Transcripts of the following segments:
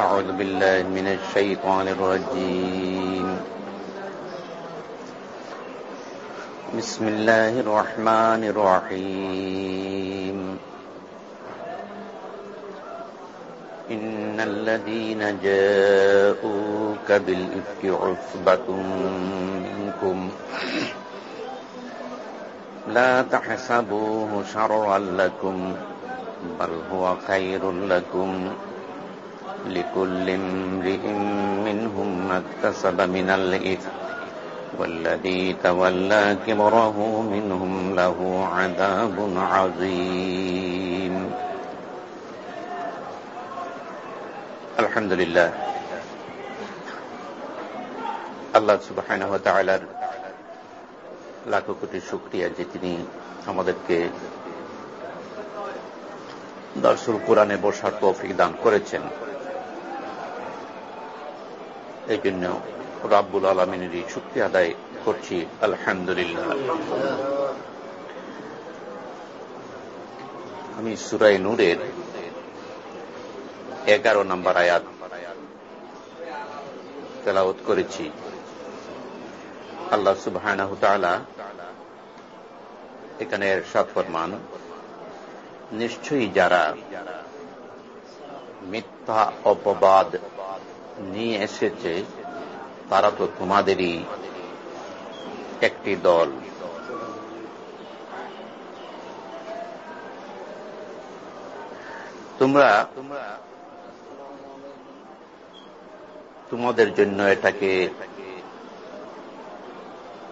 أعوذ بالله من الشيطان الرجيم. بسم الله الرحمن الرحيم. إن الذين جاءوك بالإفك عصبة منكم. لا تحسبوه شرا لكم بل هو خير لكم. لكل امرئ منهم ما اكتسب من الإثم والذي تولى كبره منهم له عذاب عظيم الحمد لله আল্লাহ সুবহানাহু ওয়া তাআলার লাখো কোটি শুকরিয়া যে তিনি আমাদেরকে দর্শুল কোরআনে বসার তৌফিক দান করেছেন এই জন্য রাব্বুল আলমিনেরই শুক্তি আদায় করছি, আলহামদুলিল্লাহ। আমি সুরাই নূরের এগারো নম্বর আয়াত তেলাওত করেছি। আল্লাহ সুবাহ এখানে সাত ফরমান, নিশ্চয়ই যারা মিথ্যা অপবাদ নিয়ে এসেছে, তারা তো তোমাদেরই একটি দল। তোমরা তোমাদের জন্য এটাকে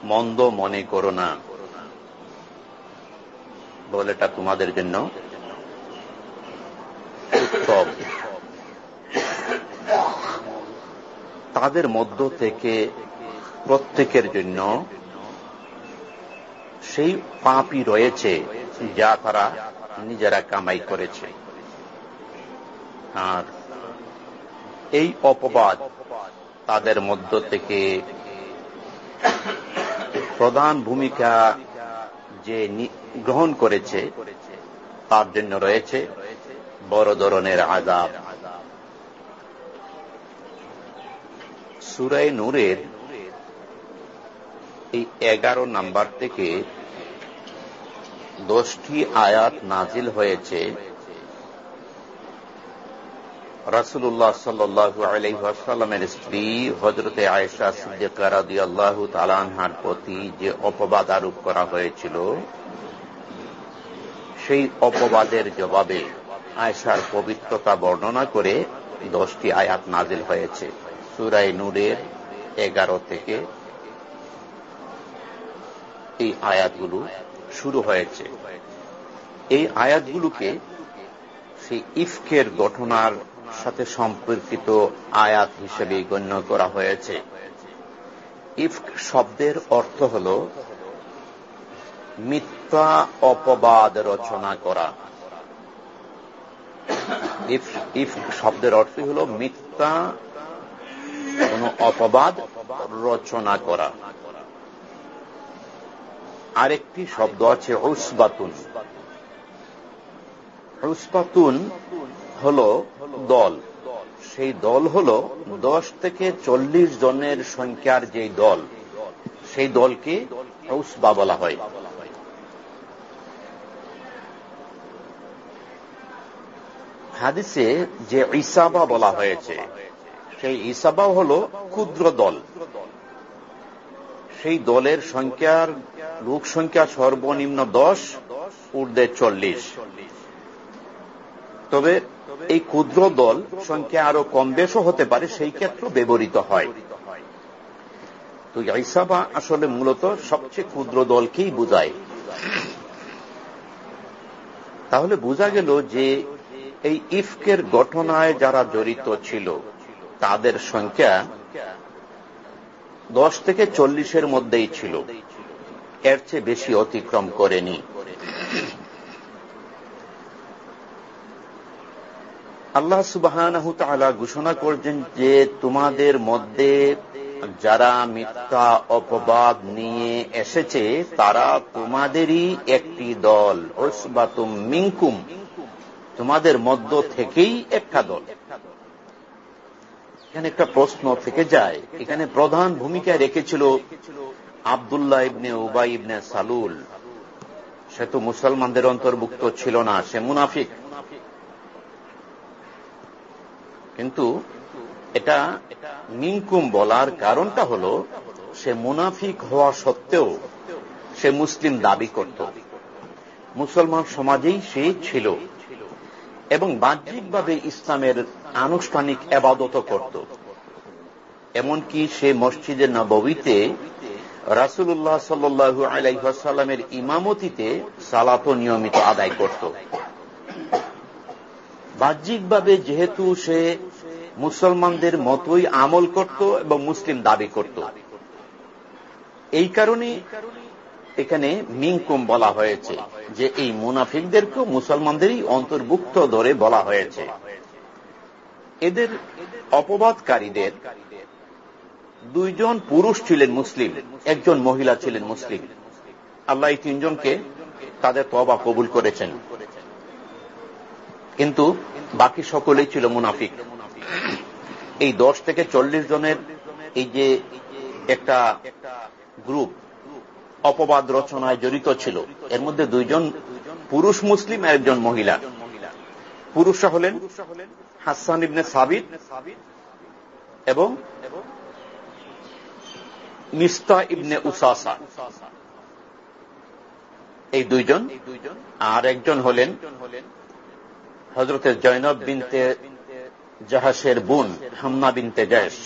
মন্দ মনে করো না। বলে এটা তোমাদের জন্য। উত্তম। তাদের মধ্য থেকে প্রত্যেকের জন্য সেই পাপই রয়েছে যা তারা নিজেরা কামাই করেছে। আর এই অপবাদ তাদের মধ্য থেকে প্রধান ভূমিকা যে গ্রহণ করেছে, তার জন্য রয়েছে বড় ধরনের আজাব সুরাই নূরের এই এগারো নাম্বার থেকে দশটি আয়াত নাজিল হয়েছে। রাসুল্লাহ সাল্লু আলহামের স্ত্রী হজরতে আয়সা সিদ্দিকারাদি আল্লাহ তালানহার প্রতি যে অপবাদ আরোপ করা হয়েছিল, সেই অপবাদের জবাবে আয়সার পবিত্রতা বর্ণনা করে দশটি আয়াত নাজিল হয়েছে। সুরাই নূরের এগারো থেকে এই আয়াতগুলো শুরু হয়েছে। এই আয়াতগুলোকে সেই ইফকের ঘটনার সাথে সম্পর্কিত আয়াত হিসেবে গণ্য করা হয়েছে। ইফক শব্দের অর্থ হল মিথ্যা অপবাদ রচনা করা। ইফ শব্দের অর্থ হল মিথ্যা কোন অপবাদ রচনা করা। আরেকটি শব্দ আছে ঔসবাতুন ঔসবাতুন হল দল। সেই দল হল দশ থেকে চল্লিশ জনের সংখ্যার যে দল, সেই দলকে ঔসবা বলা হয়। হাদিসে যে ইসাবা বলা হয়েছে সেই ইসাবা হল ক্ষুদ্র দল। সেই দলের সংখ্যার লোক সংখ্যা সর্বনিম্ন দশ, ঊর্ধ্বে চল্লিশ। তবে এই ক্ষুদ্র দল সংখ্যা আরও কম বেশও হতে পারে, সেই ক্ষেত্রে ব্যবহৃত হয়। তো ইসাবা আসলে মূলত সবচেয়ে ক্ষুদ্র দলকেই বোঝায়। তাহলে বোঝা গেল যে এই ইফকের ঘটনায় যারা জড়িত ছিল তাদের সংখ্যা দশ থেকে চল্লিশের মধ্যেই ছিল। এর চেয়ে বেশি অতিক্রম করেনি। আল্লাহ সুবাহ ঘোষণা করছেন যে তোমাদের মধ্যে যারা মিথ্যা অপবাদ নিয়ে এসেছে, তারা তোমাদেরই একটি দল। মিঙ্কুম তোমাদের মধ্য থেকেই একটা দল। এখানে একটা প্রশ্ন থেকে যায়। এখানে প্রধান ভূমিকা রেখেছিল আবদুল্লাহ ইবনে উবাই ইবনে সালুল। সে তো মুসলমানদের অন্তর্ভুক্ত ছিল না, সে মুনাফিক। কিন্তু এটা মিনকুম বলার কারণটা হল, সে মুনাফিক হওয়া সত্ত্বেও সে মুসলিম দাবি করত। মুসলমান সমাজেই সে ছিল। এবং বাহ্যিকভাবে ইসলামের আনুষ্ঠানিক আবাদত করত। এমনকি সে মসজিদে নবীতে রাসুল্লাহ সাল্লু আলাইসাল্লামের ইমামতিতে সালাত নিয়মিত আদায় করত। বাহ্যিকভাবে যেহেতু সে মুসলমানদের মতোই আমল করত এবং মুসলিম দাবি করত। এই কারণে এখানে মিংকুম বলা হয়েছে যে এই মুনাফিকদেরকেও মুসলমানদেরই অন্তর্ভুক্ত ধরে বলা হয়েছে। এদের অপবাদকারীদের দুইজন পুরুষ ছিলেন মুসলিম, একজন মহিলা ছিলেন মুসলিম। আল্লাহ এই তিনজনকে তাদের তবা কবুল করেছেন। কিন্তু বাকি সকলেই ছিল মুনাফিক। এই দশ থেকে চল্লিশ জনের এই যে একটা গ্রুপ অপবাদ রচনায় জড়িত ছিল, এর মধ্যে দুইজন পুরুষ মুসলিম একজন মহিলা। পুরুষরা হলেন হাসান ইবনে সাবিদ এবং মিস্তা ইবনে উসাসা। এই দুইজন। আর একজন হলেন হজরতের জৈনব বিনতে জাহাসের বোন হামনা বিনতে জাহেশ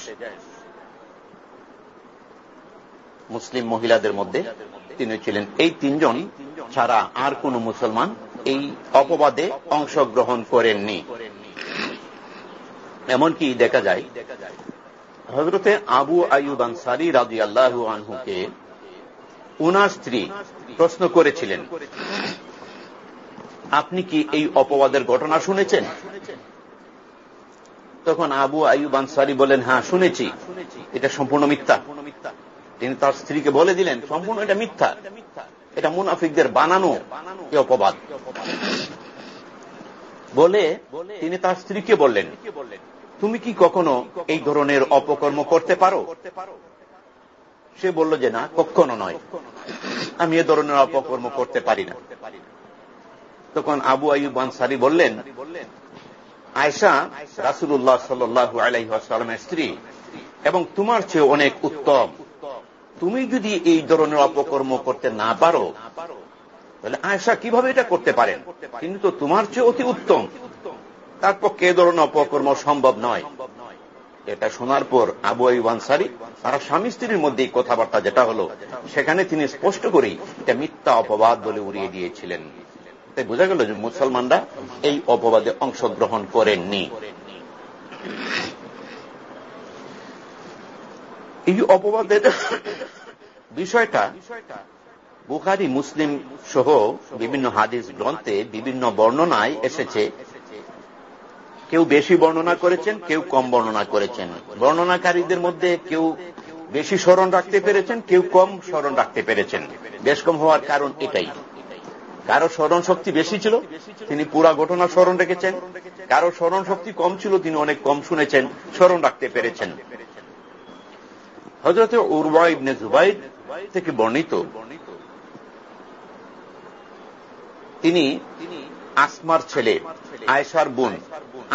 মুসলিম মহিলাদের মধ্যে তিনি ছিলেন। এই তিনজন ছাড়া আর কোন মুসলমান এই অপবাদে অংশগ্রহণ করেননি। এমনকি দেখা যায় হজরতে আবু আয়ুব আনসারি রাজি আল্লাহ আনহুকে উনার স্ত্রী প্রশ্ন করেছিলেন, আপনি কি এই অপবাদের ঘটনা শুনেছেন? তখন আবু আয়ুব আনসারি বলেন হ্যাঁ শুনেছি। এটা সম্পূর্ণ মিথ্যা। তিনি তার স্ত্রীকে বলে দিলেন, সম্পূর্ণ এটা মিথ্যা। এটা মুনাফিকদের বানানো অপবাদ। বলে তিনি তার স্ত্রীকে বললেন তুমি কি কখনো এই ধরনের অপকর্ম করতে পারো? সে বলল যে না, কখনো নয়। আমি এ ধরনের অপকর্ম করতে পারি না। তখন আবু আয়ুব আনসারি বললেন আয়সা রাসুল্লাহ সাল্লু আলাইসালামের স্ত্রী এবং তোমার চেয়ে অনেক উত্তম। তুমি যদি এই ধরনের অপকর্ম করতে না পারো, তাহলে আয়সা কীভাবে এটা করতে পারেন? কিন্তু তোমার চেয়ে অতি উত্তম। তার পক্ষে এ ধরনের অপকর্ম সম্ভব নয়। এটা শোনার পর আবু আইব আনসারি তারা স্বামী স্ত্রীর মধ্যে কথাবার্তা যেটা হলো, সেখানে তিনি স্পষ্ট করেই এটা মিথ্যা অপবাদ বলে উড়িয়ে দিয়েছিলেন। তাই বোঝা গেল যে মুসলমানরা এই অপবাদে অংশগ্রহণ করেননি। এই অপবাদের বিষয়টা বুখারি, মুসলিম সহ বিভিন্ন হাদিস গ্রন্থে বিভিন্ন বর্ণনায় এসেছে। কেউ বেশি বর্ণনা করেছেন, কেউ কম বর্ণনা করেছেন। বর্ণনাকারীদের মধ্যে কেউ বেশি স্মরণ রাখতে পেরেছেন, কেউ কম স্মরণ রাখতে পেরেছেন। বেশ কম হওয়ার কারণ এটাই। কারও স্মরণ শক্তি বেশি ছিল, তিনি পুরা ঘটনা স্মরণ রেখেছেন। কারও স্মরণ শক্তি কম ছিল, তিনি অনেক কম শুনেছেন, স্মরণ রাখতে পেরেছেন। হজরত উর্বা ইবনে জুবাইদ থেকে বর্ণিত, তিনি আসমার ছেলে আয়সার বোন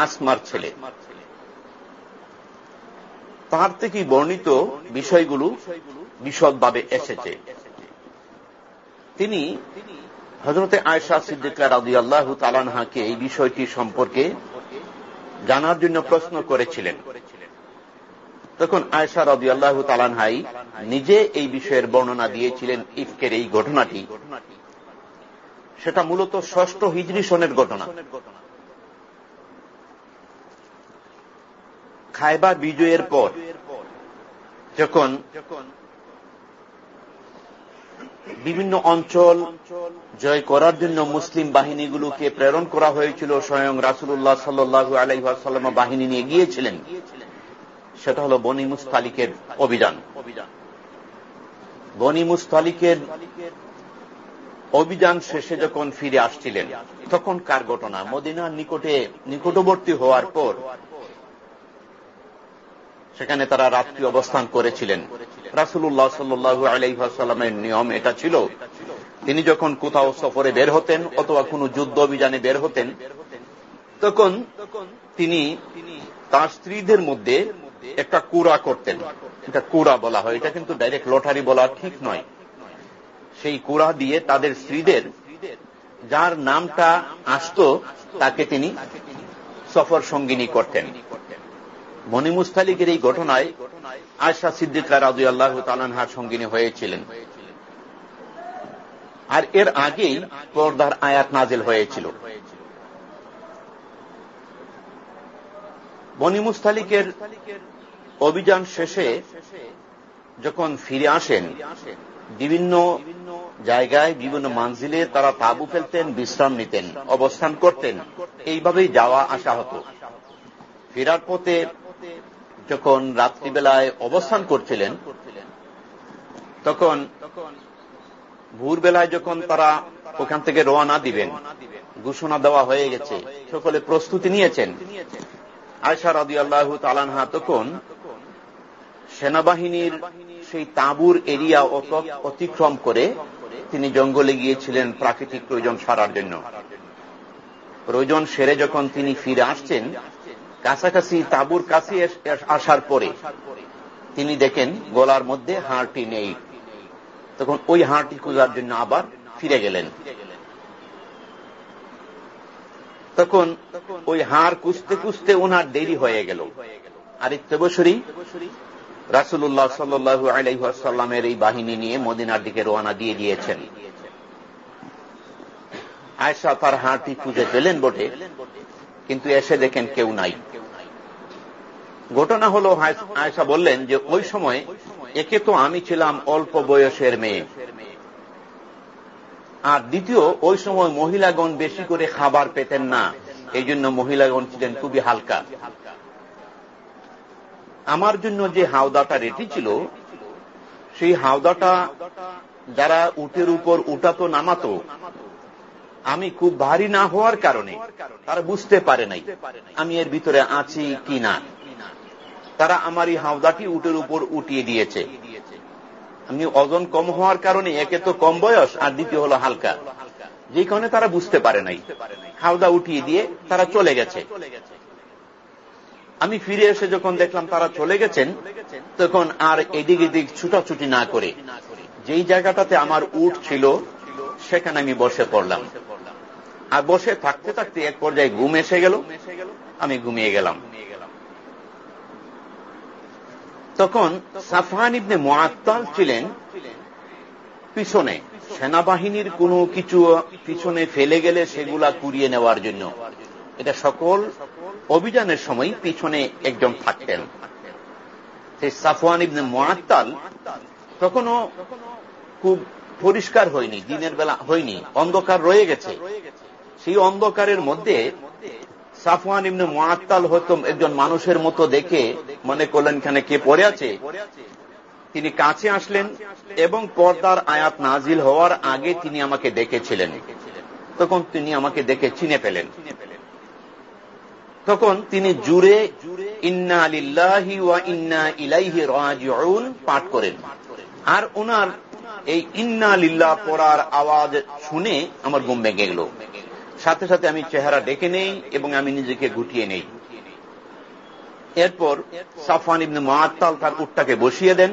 আসমার ছেলে। তার থেকে বর্ণিত বিষয়গুলো বিশদভাবে এসেছে। তিনি হজরতে আয়সা সিদ্দিকা রাজি আল্লাহ তালানহাকে এই বিষয়টি সম্পর্কে জানার জন্য প্রশ্ন করেছিলেন। তখন আয়সা রাজি আল্লাহ তালানহাই নিজে এই বিষয়ের বর্ণনা দিয়েছিলেন ইফকের এই ঘটনাটি। সেটা মূলত ষষ্ঠ হিজরি সনের ঘটনা। খাইবার বিজয়ের পর, যখন বিভিন্ন অঞ্চল জয় করার জন্য মুসলিম বাহিনীগুলোকে প্রেরণ করা হয়েছিল, স্বয়ং রাসুল্লাহ সাল্লু আলাইসাল্লাম বাহিনী নিয়ে গিয়েছিলেন, সেটা হল বনি মুস্তালিকের অভিযান। বনি মুস্তালিকের অভিযান শেষে যখন ফিরে আসছিলেন তখন কার ঘটনা, মদিনার নিকটে, নিকটবর্তী হওয়ার পর সেখানে তারা রাত্রি অবস্থান করেছিলেন। রাসুল্লাহ সাল্লু আলাইসাল্লামের নিয়ম এটা ছিল, তিনি যখন কোথাও সফরে বের হতেন অথবা কোন যুদ্ধ অভিযানে বের হতেন, তখন তিনি তার স্ত্রীদের মধ্যে একটা কুড়া করতেন। এটা কুড়া বলা হয়, এটা কিন্তু ডাইরেক্ট লটারি বলা ঠিক নয়। সেই কুড়া দিয়ে তাদের স্ত্রীদের, যার নামটা আসত, তাকে তিনি সফর সঙ্গিনী করতেন। মণিমুস্তালিকের এই ঘটনায় আয়সা সিদ্দিকা রাজু আল্লাহ তালানহার সঙ্গিনী হয়েছিলেন। আর এর আগেই পর্দার আয়াত নাজেল হয়েছিল। বনিমুস্তালিকের অভিযান শেষে যখন ফিরে আসেন, বিভিন্ন জায়গায়, বিভিন্ন মানজিলে তারা তাবু ফেলতেন, বিশ্রাম নিতেন, অবস্থান করতেন। এইভাবেই যাওয়া আসা হতো। ফেরার পথে যখন রাত্রিবেলায় অবস্থান করছিলেন, তখন ভোরবেলায় যখন তারা ওখান থেকে রওনা দিবেন, ঘোষণা দেওয়া হয়ে গেছে, সকলে প্রস্তুতি নিয়েছেন। আয়সা রাদি আল্লাহ তালানহা তখন সেনাবাহিনীর সেই তাঁবুর এরিয়া অতিক্রম করে তিনি জঙ্গলে গিয়েছিলেন প্রাকৃতিক প্রয়োজন সারার জন্য। প্রয়োজন সেরে যখন তিনি ফিরে আসছেন কাছাকাছি তাঁবুর কাছে আসার পরে তিনি দেখেন গলার মধ্যে হাড়টি নেই। তখন ওই হাড়টি খোঁজার জন্য আবার ফিরে গেলেন। তখন ওই হাড় কুঁচতে কুঁচতে ওনার দেরি হয়ে গেল। আর ইত্যবসরী রাসুল্লাহ সাল্লু আলাইসাল্লামের এই বাহিনী নিয়ে মদিনার দিকে রোয়ানা দিয়ে দিয়েছেন। আয়সা তার হাড়টি খুঁজে পেলেন বটে, কিন্তু এসে দেখেন কেউ নাই। ঘটনা হল আয়সা বললেন যে ওই সময় একে তো আমি ছিলাম অল্প বয়সের মেয়ে। আর দ্বিতীয়, ওই সময় মহিলাগণ বেশি করে খাবার পেতেন না। এই জন্য মহিলাগণ ছিলেন খুবই হালকা। আমার জন্য যে হাওদাটা রেডি ছিল, সেই হাওদাটা যারা উটের উপর উঠাতো, নামাতো, আমি খুব ভারী না হওয়ার কারণে তারা বুঝতে পারে নাই আমি এর ভিতরে আছি কি না। তারা আমার এই হাওদাটি উটের উপর উঠিয়ে দিয়েছে। আমি ওজন কম হওয়ার কারণে একে তো কম বয়স, আর দ্বিতীয় হলো হালকা। যে কারণে তারা বুঝতে পারে নাই। হাওদা উঠিয়ে দিয়ে তারা চলে গেছে। আমি ফিরে এসে যখন দেখলাম তারা চলে গেছেন, তখন আর এদিক এদিক ছুটাছুটি না করে, যেই জায়গাটাতে আমার উঠ ছিল, সেখানে আমি বসে পড়লাম। আর বসে থাকতে থাকতে এক পর্যায়ে ঘুম এসে গেল। আমি ঘুমিয়ে গেলাম। তখন সাফান ইবনে মোয়াত্তাল ছিলেন পিছনে। সেনাবাহিনীর কোনো কিছু পিছনে ফেলে গেলে সেগুলা কুড়িয়ে নেওয়ার জন্য। এটা সকল অভিযানের সময় পিছনে একজন থাকতেন। সেই সাফওয়ান ইবনে মোয়াত্তাল তখনও খুব পরিষ্কার হয়নি, দিনের বেলা হয়নি, অন্ধকার রয়ে গেছে। সেই অন্ধকারের মধ্যে সাফওয়ান ইবনে মোয়াত্তাল হয়তো একজন মানুষের মতো দেখে মনে করলেন, এখানে কে পড়ে আছে? তিনি কাছে আসলেন এবং পর্দার আয়াত নাজিল হওয়ার আগে তিনি আমাকে দেখেছিলেন। তখন তিনি আমাকে দেখে চিনে পেলেন তখন তিনি জুড়ে ইন্না আলিল্লাহি ওয়া ইন্না ইলাইহি রাজিউন পাঠ করেন। আর ওনার এই ইন্না লিল্লাহ পড়ার আওয়াজ শুনে আমার ঘুম ভেঙে গেল। সাথে সাথে আমি চেহারা ডেকে নেই এবং আমি নিজেকে গুটিয়ে নেই। এরপর সাফান ইবনে মাতাল তার উটটাকে বসিয়ে দেন।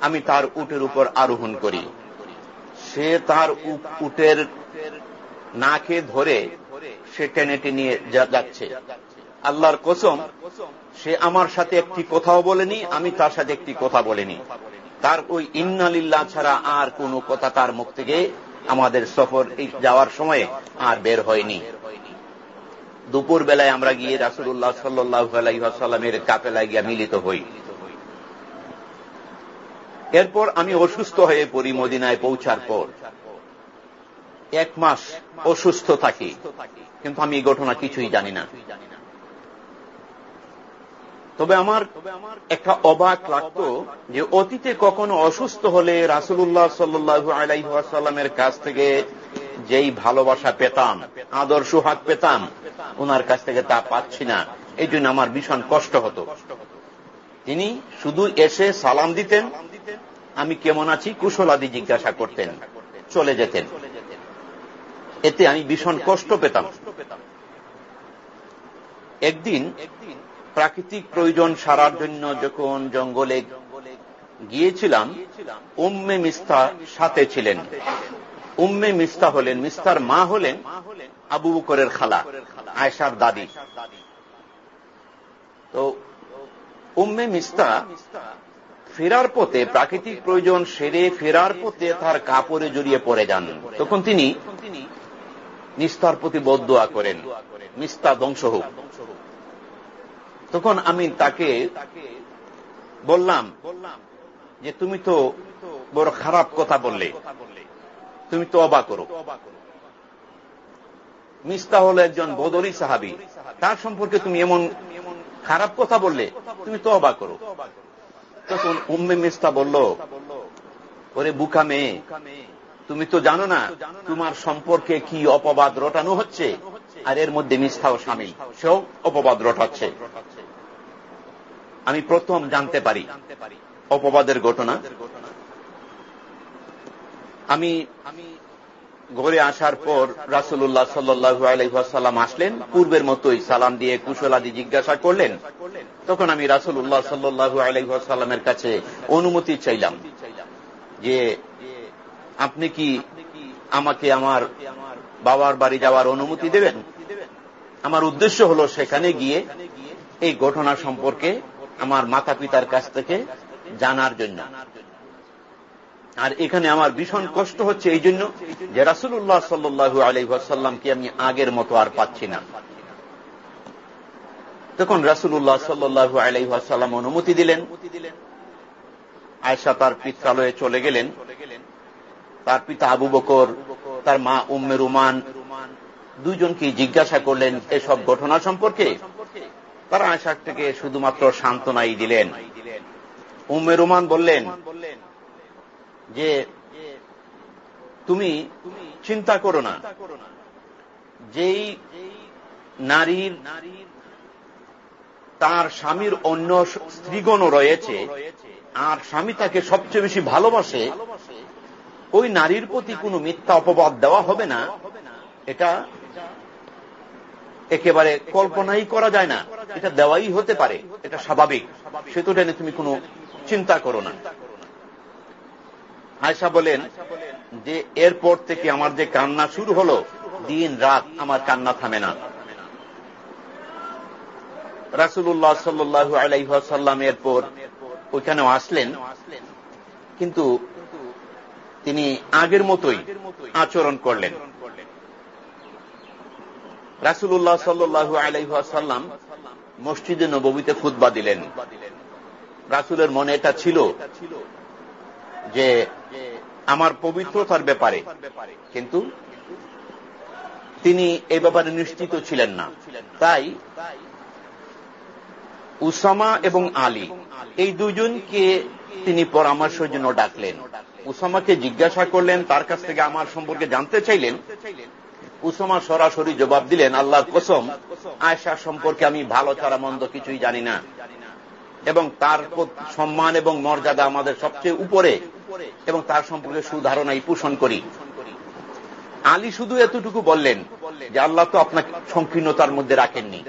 আমি তার উটের উপর আরোহণ করি। সে তার উটের নাকে ধরে সে টেনে টেনে যাচ্ছে। আল্লাহর কসম, সে আমার সাথে একটি কথাও বলেনি, আমি তার সাথে একটি কথা বলিনি। তার ওই ইন্নালিল্লা ছাড়া আর কোনো কথা তার মুখ থেকে আমাদের সফর যাওয়ার সময় আর বের হয়নি। দুপুর বেলায় আমরা গিয়ে রাসুল্লাহ সাল্লাহামের কাপেলায় গিয়া মিলিত হই। এরপর আমি অসুস্থ হয়ে পড়ি মদিনায় পৌঁছার পর। এক মাস অসুস্থ থাকি, কিন্তু আমি এই ঘটনা কিছুই জানি না। তবে আমার একটা অবাক লাগত যে অতীতে কখনো অসুস্থ হলে রাসুল্লাহ সাল্লু আলাইসাল্লামের কাছ থেকে যেই ভালোবাসা পেতাম, আদর সুহাগ পেতাম ওনার কাছ থেকে তা পাচ্ছি না। এই জন্য আমার ভীষণ কষ্ট হতো। তিনি শুধু এসে সালাম দিতেন, আমি কেমন আছি কুশলাদি জিজ্ঞাসা করতেন, চলে যেতেন। এতে আমি ভীষণ কষ্ট পেতাম। একদিন প্রাকৃতিক প্রয়োজন সারার জন্য যখন জঙ্গলে গিয়েছিলাম, উম্মে মিস্তা সাথে ছিলেন। উম্মে মিস্তা হলেন, মিস্তার মা হলেন আবু বকরের খালা আয়সার দাদি। তো উম্মে মিস্তা ফেরার পথে, প্রাকৃতিক প্রয়োজন সেরে ফেরার পথে তার কাপড়ে জড়িয়ে পড়ে যান। তখন তিনি নিস্তার প্রতি বদোয়া করেন। মিস্তা ধ্বংস হোক। তখন আমি তাকে বললাম যে তুমি তো বড় খারাপ কথা বললে। তুমি তো অবাক করো। মিস্তা হল একজন বদরি সাহাবি। তার সম্পর্কে তুমি এমন খারাপ কথা বললে, তুমি তো অবাক করো। তখন উম্মে মিস্তা বলল, ওরে বুকা মেয়ে, তুমি তো জানো না তোমার সম্পর্কে কি অপবাদ রটানো হচ্ছে? আর এর মধ্যে মিস্তাও সামিল। সেও অপবাদ রটাচ্ছে। আমি প্রথম জানতে পারি অপবাদের ঘটনা। আমি ঘরে আসার পর রাসুল্লাহ সাল্লু আলহাসাল্লাম আসলেন, পূর্বের মতোই সালাম দিয়ে কুশলাদি জিজ্ঞাসা করলেন। তখন আমি রাসুল্লাহ সাল্লু আলহাসাল্লামের কাছে অনুমতি চাইলাম যে আপনি কি আমাকে আমার বাবার বাড়ি যাওয়ার অনুমতি দেবেন? আমার উদ্দেশ্য হল সেখানে গিয়ে এই ঘটনা সম্পর্কে আমার মাতা পিতার কাছ থেকে জানার জন্য। আর এখানে আমার ভীষণ কষ্ট হচ্ছে এই জন্য যে রাসুল্লাহ সাল্লু আলহাসাল্লামকে আমি আগের মতো আর পাচ্ছি না। তখন রাসুল্লাহ সাল্লু আলহাসাল্লাম অনুমতি দিলেন। আয়সা তার পিত্রালয়ে চলে গেলেন। তার পিতা আবু বকর, তার মা উম্মে রুমান দুইজনকে জিজ্ঞাসা করলেন, এসব ঘটনা সম্পর্কে? তারা আয়সা থেকে শুধুমাত্র সান্ত্বনাই দিলেন। উম্মে রুমান বললেন যে, তুমি চিন্তা করো না। যেই নারীর তার স্বামীর অন্য স্ত্রীগণও রয়েছে, আর স্বামী তাকে সবচেয়ে বেশি ভালোবাসে, ওই নারীর প্রতি কোনো মিথ্যা অপবাদ দেওয়া হবে না। এটা একেবারে কল্পনাই করা যায় না। এটা দেওয়াই হতে পারে। এটা স্বাভাবিক। সেতুটা নিয়ে তুমি কোনো চিন্তা করো না। আয়সা বলেন যে, এরপর থেকে আমার যে কান্না শুরু হলো, দিন রাত আমার কান্না থামে না। রাসুল্লাহ সাল্লু আলাইসাল্লাম এরপর ওইখানেও আসলেন। কিন্তু তিনি আগের মতোই আচরণ করলেন। রাসুল্লাহ সাল্লু আলাইসাল্লাম মসজিদে নবীতে খুদ্া দিলেন। রাসুলের মনে এটা ছিল যে আমার পবিত্রতার ব্যাপারে। কিন্তু তিনি এই ব্যাপারে নিশ্চিত ছিলেন না। তাই উসামা এবং আলী এই দুজনকে তিনি পরামর্শের জন্য ডাকলেন। উসামাকে জিজ্ঞাসা করলেন, তার কাছ থেকে আমার সম্পর্কে জানতে চাইলেন? উসামা সরাসরি জবাব দিলেন, আল্লাহর কসম আয়সা সম্পর্কে আমি ভালো ছাড়া মন্দ কিছুই জানি না। এবং তার সম্মান এবং মর্যাদা আমাদের সবচেয়ে উপরে এবং তার সম্পর্কে সুধারণাই পোষণ করি। আলী শুধু এতটুকু বললেন যে আল্লাহ তো আপনাকে সংকীর্ণতার মধ্যে রাখেননি।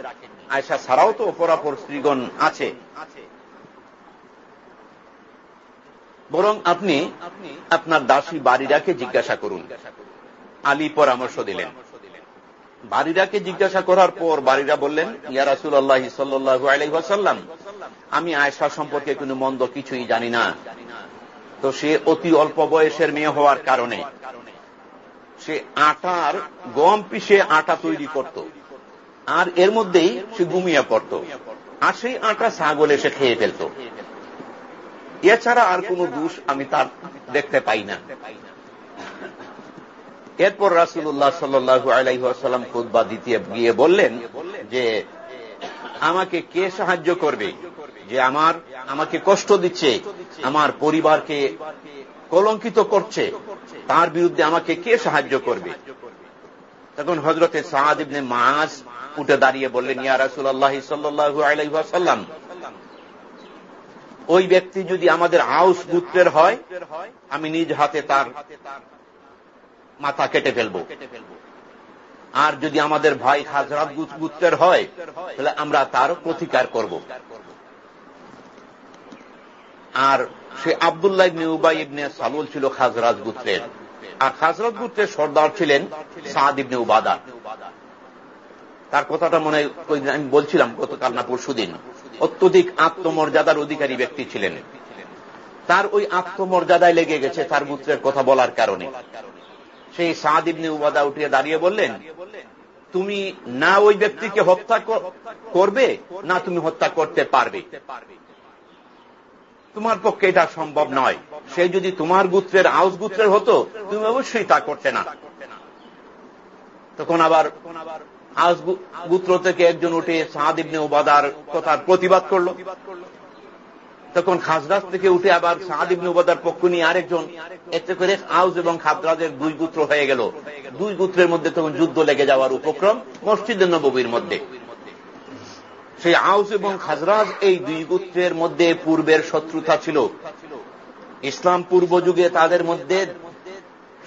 আয়সা ছাড়াও তো অপরাপর স্ত্রীগণ আছে। বরং আপনি আপনার দাসী বাড়িরাকে জিজ্ঞাসা করুন। আলী পরামর্শ দিলেন। বাড়িরাকে জিজ্ঞাসা করার পর বাড়িরা বললেন, ইয়া রাসুল আল্লাহ সাল্লু আলাইসাল্লাম আমি আয়সা সম্পর্কে কোনো মন্দ কিছুই জানি না। তো সে অতি অল্প বয়সের মেয়ে হওয়ার কারণে সে আটার গম পিষে আটা তৈরি করত, আর এর মধ্যেই সে ঘুমিয়ে পড়ত, আর সেই আটা ছাগল এসে খেয়ে ফেলত। এছাড়া আর কোন দোষ আমি তার দেখতে পাই না। এরপর রাসুল্লাহ সাল্লু আলাইসাল্লাম খুদ্া দ্বিতীয় গিয়ে বললেন যে, আমাকে কে সাহায্য করবে? যে আমার, আমাকে কষ্ট দিচ্ছে, আমার পরিবারকে কলঙ্কিত করছে, তার বিরুদ্ধে আমাকে কে সাহায্য করবে? তখন হজরতে সাহাদ ইবনে মাস উঠে দাঁড়িয়ে বললেন, ইয়া রাসুল আল্লাহ সাল্লু আলাইসাল্লাম ওই ব্যক্তি যদি আমাদের আউস গুত্রের হয়, আমি নিজ হাতে তার মাথা কেটে ফেলব। আর যদি আমাদের ভাই হাজরাত গুত্রের হয়, তাহলে আমরা তার প্রতিকার করব। আর সে আবদুল্লাহ ইবনে উবাই ইবনে সালুল ছিল খাজরাজ গুত্রের আর খাজরাজ গুত্রের সর্দার ছিলেন সাদ ইবনে উবাদা। তার কথাটা মনে আমি বলছিলাম গতকাল না পরশু দিন অত্যধিক আত্মমর্যাদার অধিকারী ব্যক্তি ছিলেন। তার ওই আত্মমর্যাদায় লেগে গেছে তার গুত্রের কথা বলার কারণে। সেই সাদ ইবনে উবাদা উঠিয়ে দাঁড়িয়ে বললেন, তুমি না ওই ব্যক্তিকে হত্যা করবে, না তুমি হত্যা করতে পারবে। তোমার পক্ষে এটা সম্ভব নয়। সে যদি তোমার গুত্রের আউস গুত্রের হতো, তুমি অবশ্যই তা করতে না। তখন আবার আউস গুত্র থেকে একজন উঠে সাদ ইবনে উবাদার কথার প্রতিবাদ করল। তখন খাজরাজ থেকে উঠে আবার সাদ ইবনে উবাদার পক্ষ নিয়ে আরেকজন, এতে করে আউস এবং খাজরাজের দুই গুত্র হয়ে গেল। দুই গুত্রের মধ্যে তখন যুদ্ধ লেগে যাওয়ার উপক্রম মসজিদের নবীর মধ্যে। সেই আউস এবং খাজরাজ এই দুই গুত্রের মধ্যে পূর্বের শত্রুতা ছিল। ইসলাম পূর্ব যুগে তাদের মধ্যে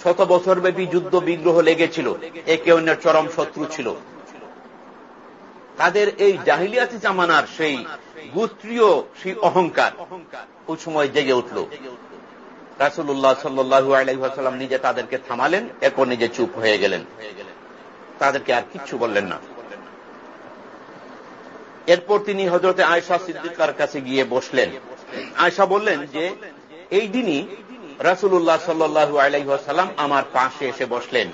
শত বছর ব্যাপী যুদ্ধ বিগ্রহ লেগেছিল। একে অন্যের চরম শত্রু ছিল। তাদের এই জাহিলিয়াতি জামানার সেই গোত্রীয় সেই অহংকার ওই সময় জেগে উঠল। রাসুল্লাহ সাল্লু আলাইসাল্লাম নিজে তাদেরকে থামালেন, এরপর নিজে চুপ হয়ে গেলেন। তাদেরকে আর কিচ্ছু বললেন না। এরপর তিনি হজরতে আয়সা সিদ্দিকার কাছে গিয়ে বসলেন। আয়সা বললেন যে, এই দিনই রাসুল্লাহ সাল্লু আলাইসাল্লাম আমার পাশে এসে বসলেন।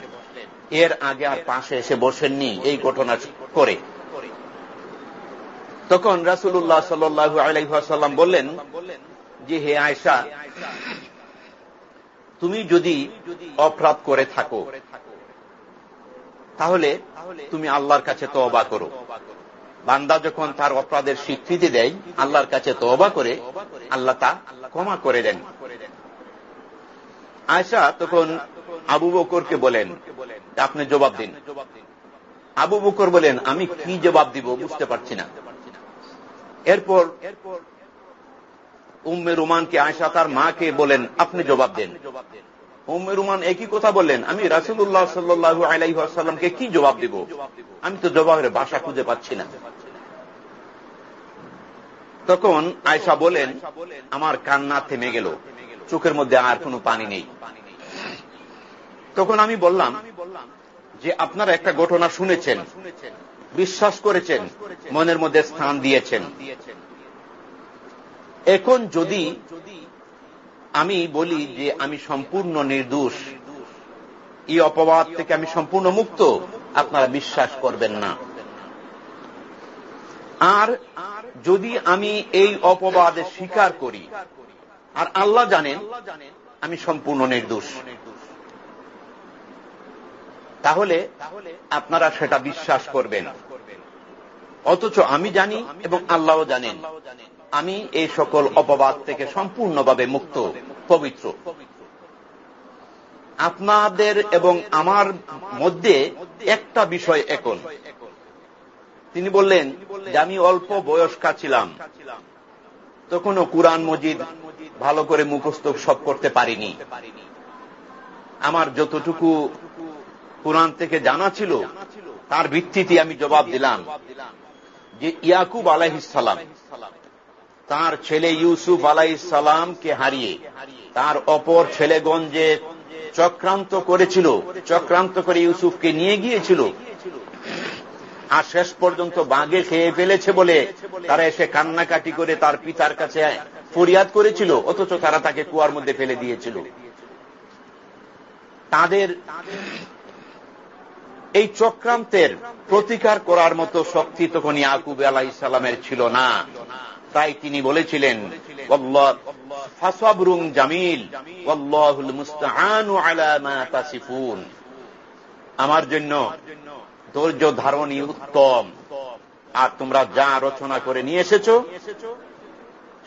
এর আগে আর পাশে এসে বসেননি এই ঘটনা করে। তখন রাসুল্লাহ সাল্লু আলাইসাল্লাম বললেন, যে হে আয়সা তুমি যদি অপরাধ করে থাকো, তাহলে তুমি আল্লাহর কাছে তবা করো। বান্দা যখন তার অপরাধের স্বীকৃতি দেয়, আল্লাহর কাছে তবা করে, আল্লাহ তা ক্ষমা করে দেন। আয়সা তখন আবু বকরকে বলেন, আপনি জবাব দিন। আবু বকর বলেন, আমি কি জবাব দিব বুঝতে পারছি না। এরপর উম্মে রুমানকে আয়সা তার মাকে বলেন, আপনি জবাব দেন। উম্মে রুমান একই কথা বললেন, আমি রাসুল্লাহ সাল্লু আলাইসাল্লামকে কি জবাব দিব? আমি তো জবাবের বাসা খুঁজে পাচ্ছি না। তখন আয়সা বলেন, আমার কান্না থেমে গেল। চোখের মধ্যে আর কোনো পানি নেই। তখন আমি বললাম যে, আপনারা একটা ঘটনা শুনেছেন। বিশ্বাস করেছেন, মনের মধ্যে স্থান দিয়েছেন। এখন যদি আমি বলি যে আমি সম্পূর্ণ নির্দোষ, এই অপবাদ থেকে আমি সম্পূর্ণ মুক্ত, আপনারা বিশ্বাস করবেন না। আর যদি আমি এই অপবাদে স্বীকার করি, আর আল্লাহ জানেন, আমি সম্পূর্ণ নির্দোষ। তাহলে আপনারা সেটা বিশ্বাস করবেন। অথচ আমি জানি এবং আল্লাহও জানেন, আমি এই সকল অপবাদ থেকে সম্পূর্ণভাবে মুক্ত, পবিত্র। আপনাদের এবং আমার মধ্যে একটা বিষয় এখন। তিনি বললেন, যে আমি অল্প বয়স্কা ছিলাম। তখনও কুরআন মজিদ ভালো করে মুখস্থ সব করতে পারিনি। আমার যতটুকু কোরআন থেকে জানা ছিল, তার ভিত্তিতে আমি জবাব দিলাম যে ইয়াকুব আলাইসালাম তার ছেলে ইউসুফ আলাইসালামকে হারিয়ে তার অপর ছেলেগঞ্জে চক্রান্ত করেছিল, চক্রান্ত করে ইউসুফকে নিয়ে গিয়েছিল। আর শেষ পর্যন্ত বাঘে খেয়ে ফেলেছে বলে তারা এসে কান্নাকাটি করে তার পিতার কাছে ফরিয়াদ করেছিল, অথচ তারা তাকে কুয়ার মধ্যে ফেলে দিয়েছিল। তাদের এই চক্রান্তের প্রতিকার করার মতো শক্তি তখন ইয়াকুব আলাহ ইসলামের ছিল না। তাই তিনি বলেছিলেন ফাসাবরুং জামিল আমার জন্য ধৈর্য ধারণই উত্তম। আর তোমরা যা রচনা করে নিয়ে এসেছ,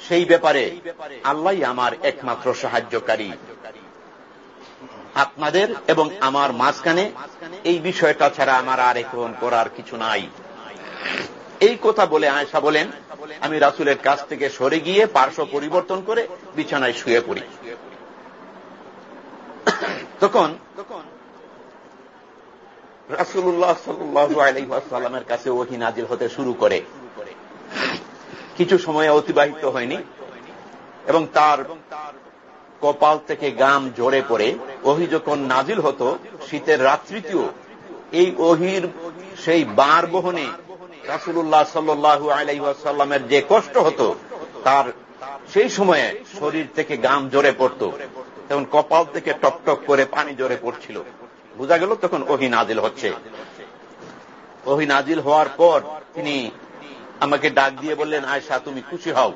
সেই ব্যাপারে আল্লাহ আমার একমাত্র সাহায্যকারী। আপনাদের এবং আমার মাঝখানে এই বিষয়টা ছাড়া আমার আর এখন করার কিছু নাই। এই কথা বলে আয়সা বলেন, আমি রাসুলের কাছ থেকে সরে গিয়ে পার্শ্ব পরিবর্তন করে বিছানায় শুয়ে পড়ি। তখন রাসুল্লাহ সাল্লামের কাছে ওহি নাজিল হতে শুরু করে। কিছু সময় অতিবাহিত হয়নি এবং তার কপাল থেকে গাম জড়ে পড়ে, ওহি যখন নাজিল হতো, শীতের রাত্রিতেও এই ওহির সেই বার বহনে রাসুল্লাহ সাল্লু আলাইসাল্লামের যে কষ্ট হতো, তার সেই সময়ে শরীর থেকে গাম জড়ে পড়ত। তখন কপাল থেকে টকটক করে পানি জড়ে পড়ছিল। বোঝা গেল তখন ওহি নাজিল হচ্ছে। ওহি নাজিল হওয়ার পর তিনি আমাকে ডাক দিয়ে বললেন আয়সা তুমি খুশি হও?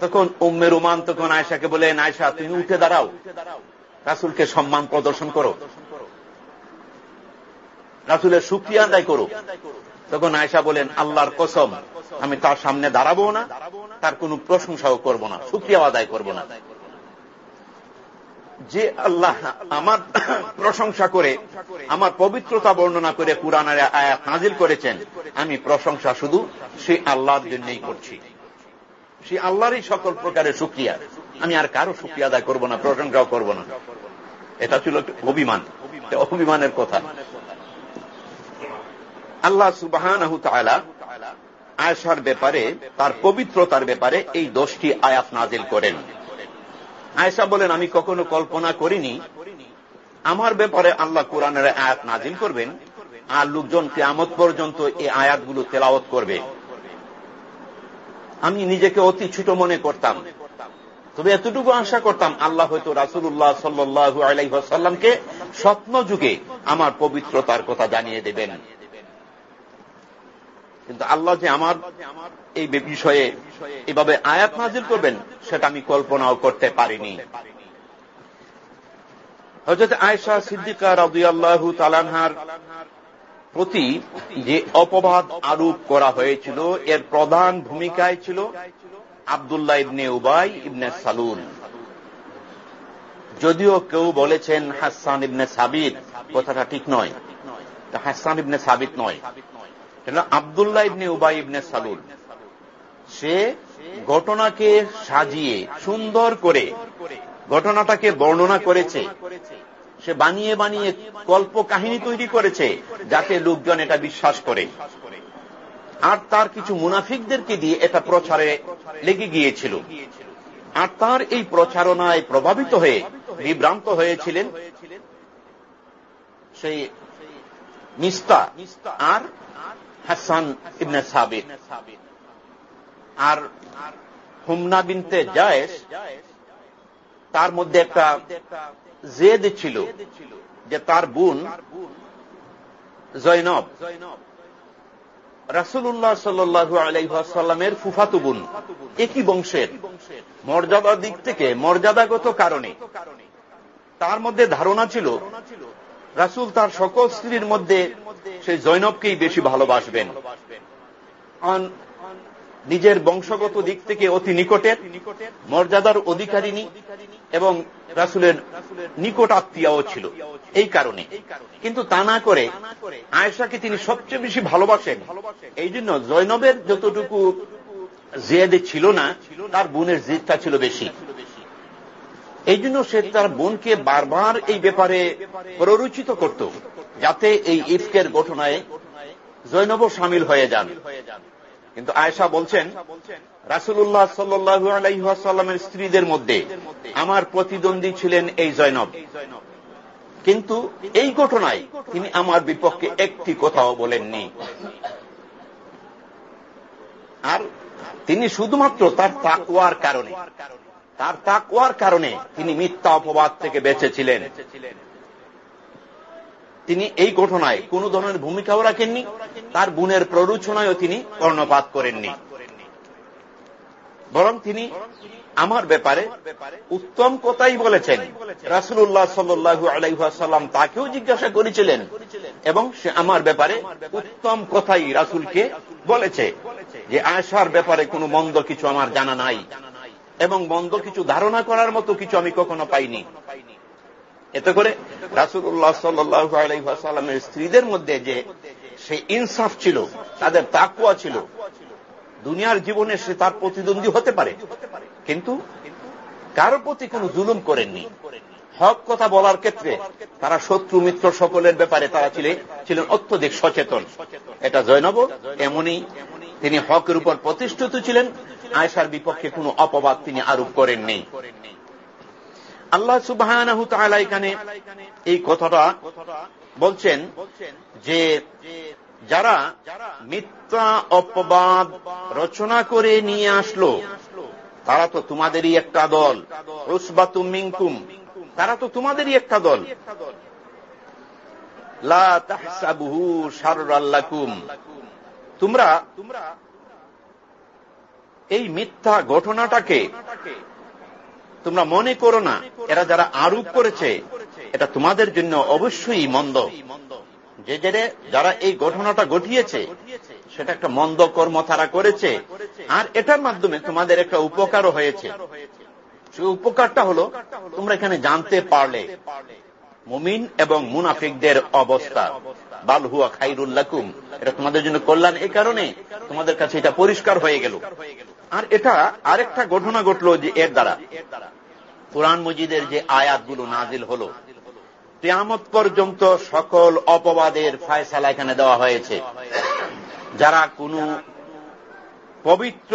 তখন উম্মের উমান তখন আয়সাকে বলেন আয়সা তুমি উঠে দাঁড়াও। রাসুলকে সম্মান প্রদর্শন করো। রাসুলের সুক্রিয়া আদায় করো। তখন আয়সা বলেন, আল্লাহর কসম, আমি তার সামনে দাঁড়াবো না। তার কোন প্রশংসাও করব না সুক্রিয়া আদায় করব না। যে আল্লাহ আমার প্রশংসা করে, আমার পবিত্রতা বর্ণনা করে কোরআনের আয়াত নাজিল করেছেন, আমি প্রশংসা শুধু সেই আল্লাহর জন্যই করছি। সে আল্লাহরই সকল প্রকারের সুক্রিয়া। আমি আর কারও সুক্রিয়া আদায় করব না, প্রশংসাও করব না। এটা ছিল অভিমান। অভিমানের কথা। আল্লাহ সুবাহ আয়সার ব্যাপারে, তার পবিত্রতার ব্যাপারে এই দোষটি আয়াত নাজিল করেন। আয়সা বলেন, আমি কখনো কল্পনা করিনি, আমার ব্যাপারে আল্লাহ কোরআনের আয়াত নাজিল করবেন আর লোকজন কেয়ামত পর্যন্ত এই আয়াতগুলো তেলাওত করবে। আমি নিজেকে অতি ছোট মনে করতাম। তবে এতটুকু আশা করতাম, আল্লাহ হয়তো রাসুল্লাহ সাল্লু আলাইসাল্লামকে স্বপ্ন যুগে আমার পবিত্রতার কথা জানিয়ে দেবেন। কিন্তু আল্লাহ যে আমার এই বিষয়ে এভাবে আয়াত নাজিল করবেন, সেটা আমি কল্পনাও করতে পারিনি। হজরত আয়সা সিদ্দিকা রাজু তালানহার প্রতি যে অপবাদ আরোপ করা হয়েছিল, এর প্রধান ভূমিকায় ছিল আবদুল্লাহ ইবনে উবাই ইবনে সালুন যদিও কেউ বলেছেন হাসান ইবনে সাবিত, কথাটা ঠিক নয়। হাসান ইবনে সাবিত নয়। আবদুল্লাহ ইবনে উবাই ইবনে সালুন সে ঘটনাকে সাজিয়ে সুন্দর করে, ঘটনাটাকে বর্ণনা করেছে। সে বানিয়ে বানিয়ে কল্প কাহিনী তৈরি করেছে, যাতে লোকজন এটা বিশ্বাস করে। আর তার কিছু মুনাফিকদেরকে দিয়ে এটা প্রচারে লেগে গিয়েছিল। আর তার এই প্রচারণায় প্রভাবিত হয়ে বিভ্রান্ত হয়েছিলেন সেই মিস্তা আর হাসান ইবনে সাবির আর হুমনা বিনতে জায়েশ, তার মধ্যে একটা জেদ ছিল যে তার বোন জৈনব। রাসুল্লাহ সাল্লু আলাইসাল্লামের ফুফাতু বোন একই বংশের। মর্যাদার দিক থেকে মর্যাদাগত কারণে। তার মধ্যে ধারণা ছিল, রাসুল তার সকল স্ত্রীর মধ্যে সেই জৈনবকেই বেশি ভালোবাসবেন। নিজের বংশগত দিক থেকে অতি নিকটের মর্যাদার অধিকারিণী এবং রাসুলের নিকট আত্মীয়াও ছিল। এই কারণে। কিন্তু তা না করে আয়েশাকে তিনি সবচেয়ে বেশি ভালোবাসেন। এই জন্য জৈনবের যতটুকু জেদে ছিল না, তার বোনের জেদটা ছিল বেশি। এই জন্য সে তার বোনকে বারবার এই ব্যাপারে প্ররোচিত করত, যাতে এই ইফকের ঘটনায় জৈনব সামিল হয়ে যান। কিন্তু আয়েশা বলছেন রাসুল্লাহ সাল্লু আলাইসাল্লামের স্ত্রীদের মধ্যে আমার প্রতিদ্বন্দ্বী ছিলেন এই জৈনব কিন্তু এই ঘটনায় তিনি আমার বিপক্ষে একটি কথাও বলেননি। আর তিনি শুধুমাত্র তার তাকুয়ার কারণে, তার তাকুয়ার কারণে তিনি মিথ্যা অপবাদ থেকে বেঁচেছিলেন। তিনি এই ঘটনায় কোন ধরনের ভূমিকাও রাখেননি, তার বোনের প্ররোচনায়ও তিনি কর্ণপাত করেননি। বরং তিনি আমার ব্যাপারে উত্তম কথাই বলেছেন। রাসুল্লাহ সাল্লু আলাইসাল্লাম তাকেও জিজ্ঞাসা করেছিলেন এবং সে আমার ব্যাপারে উত্তম কথাই রাসুলকে বলেছে যে আশার ব্যাপারে কোনো মন্দ কিছু আমার জানা নাই এবং মন্দ কিছু ধারণা করার মতো কিছু আমি কখনো পাইনি। এতে করে রাসুল্লাহ সাল্লামের স্ত্রীদের মধ্যে যে সে ইনসাফ ছিল, তাদের তাকুয়া ছিল, দুনিয়ার জীবনে সে তার প্রতিদ্বন্দ্বী হতে পারে। কিন্তু কারও প্রতি কোনো জুলুম করেননি। হক কথা বলার ক্ষেত্রে তারা শত্রু, মিত্র সকলের ব্যাপারে তারা ছিলেন ছিলেন অত্যধিক সচেতন। এটা জয়নব এমনই তিনি হকের উপর প্রতিষ্ঠিত ছিলেন। আয়সার বিপক্ষে কোনো অপবাদ তিনি আরোপ করেননি। আল্লাহ সুবাহ এখানে এই কথাটা বলছেন যে যারা মিথ্যা অপবাদ রচনা করে নিয়ে আসলো, তারা তো তোমাদেরই একটা দল। রুসবাতু মিঙ্কুম তারা তো তোমাদেরই একটা দল। তাহসাবুহু শাররাল্লাকুম তোমরা এই মিথ্যা ঘটনাটাকে তোমরা মনে করো না, এরা যারা আরোপ করেছে, এটা তোমাদের জন্য অবশ্যই মন্দ। যে যে যারা এই ঘটনাটা ঘটিয়েছে, সেটা একটা মন্দ কর্ম তারা করেছে, আর এটার মাধ্যমে তোমাদের একটা উপকারও হয়েছে। সেই উপকারটা হলো, তোমরা এখানে জানতে পারলে, মুমিন এবং মুনাফিকদের অবস্থা। বালহুয়া খাইরুল্লাকুম এটা তোমাদের জন্য কল্যাণ এই কারণে তোমাদের কাছে এটা পরিষ্কার হয়ে গেল। আর এটা আরেকটা ঘটনা ঘটলো যে এর দ্বারা। কোরআন মজিদের যে আয়াতগুলো নাজিল হল, কেয়ামত পর্যন্ত সকল অপবাদের ফায়সালা এখানে দেওয়া হয়েছে। যারা কোনো পবিত্র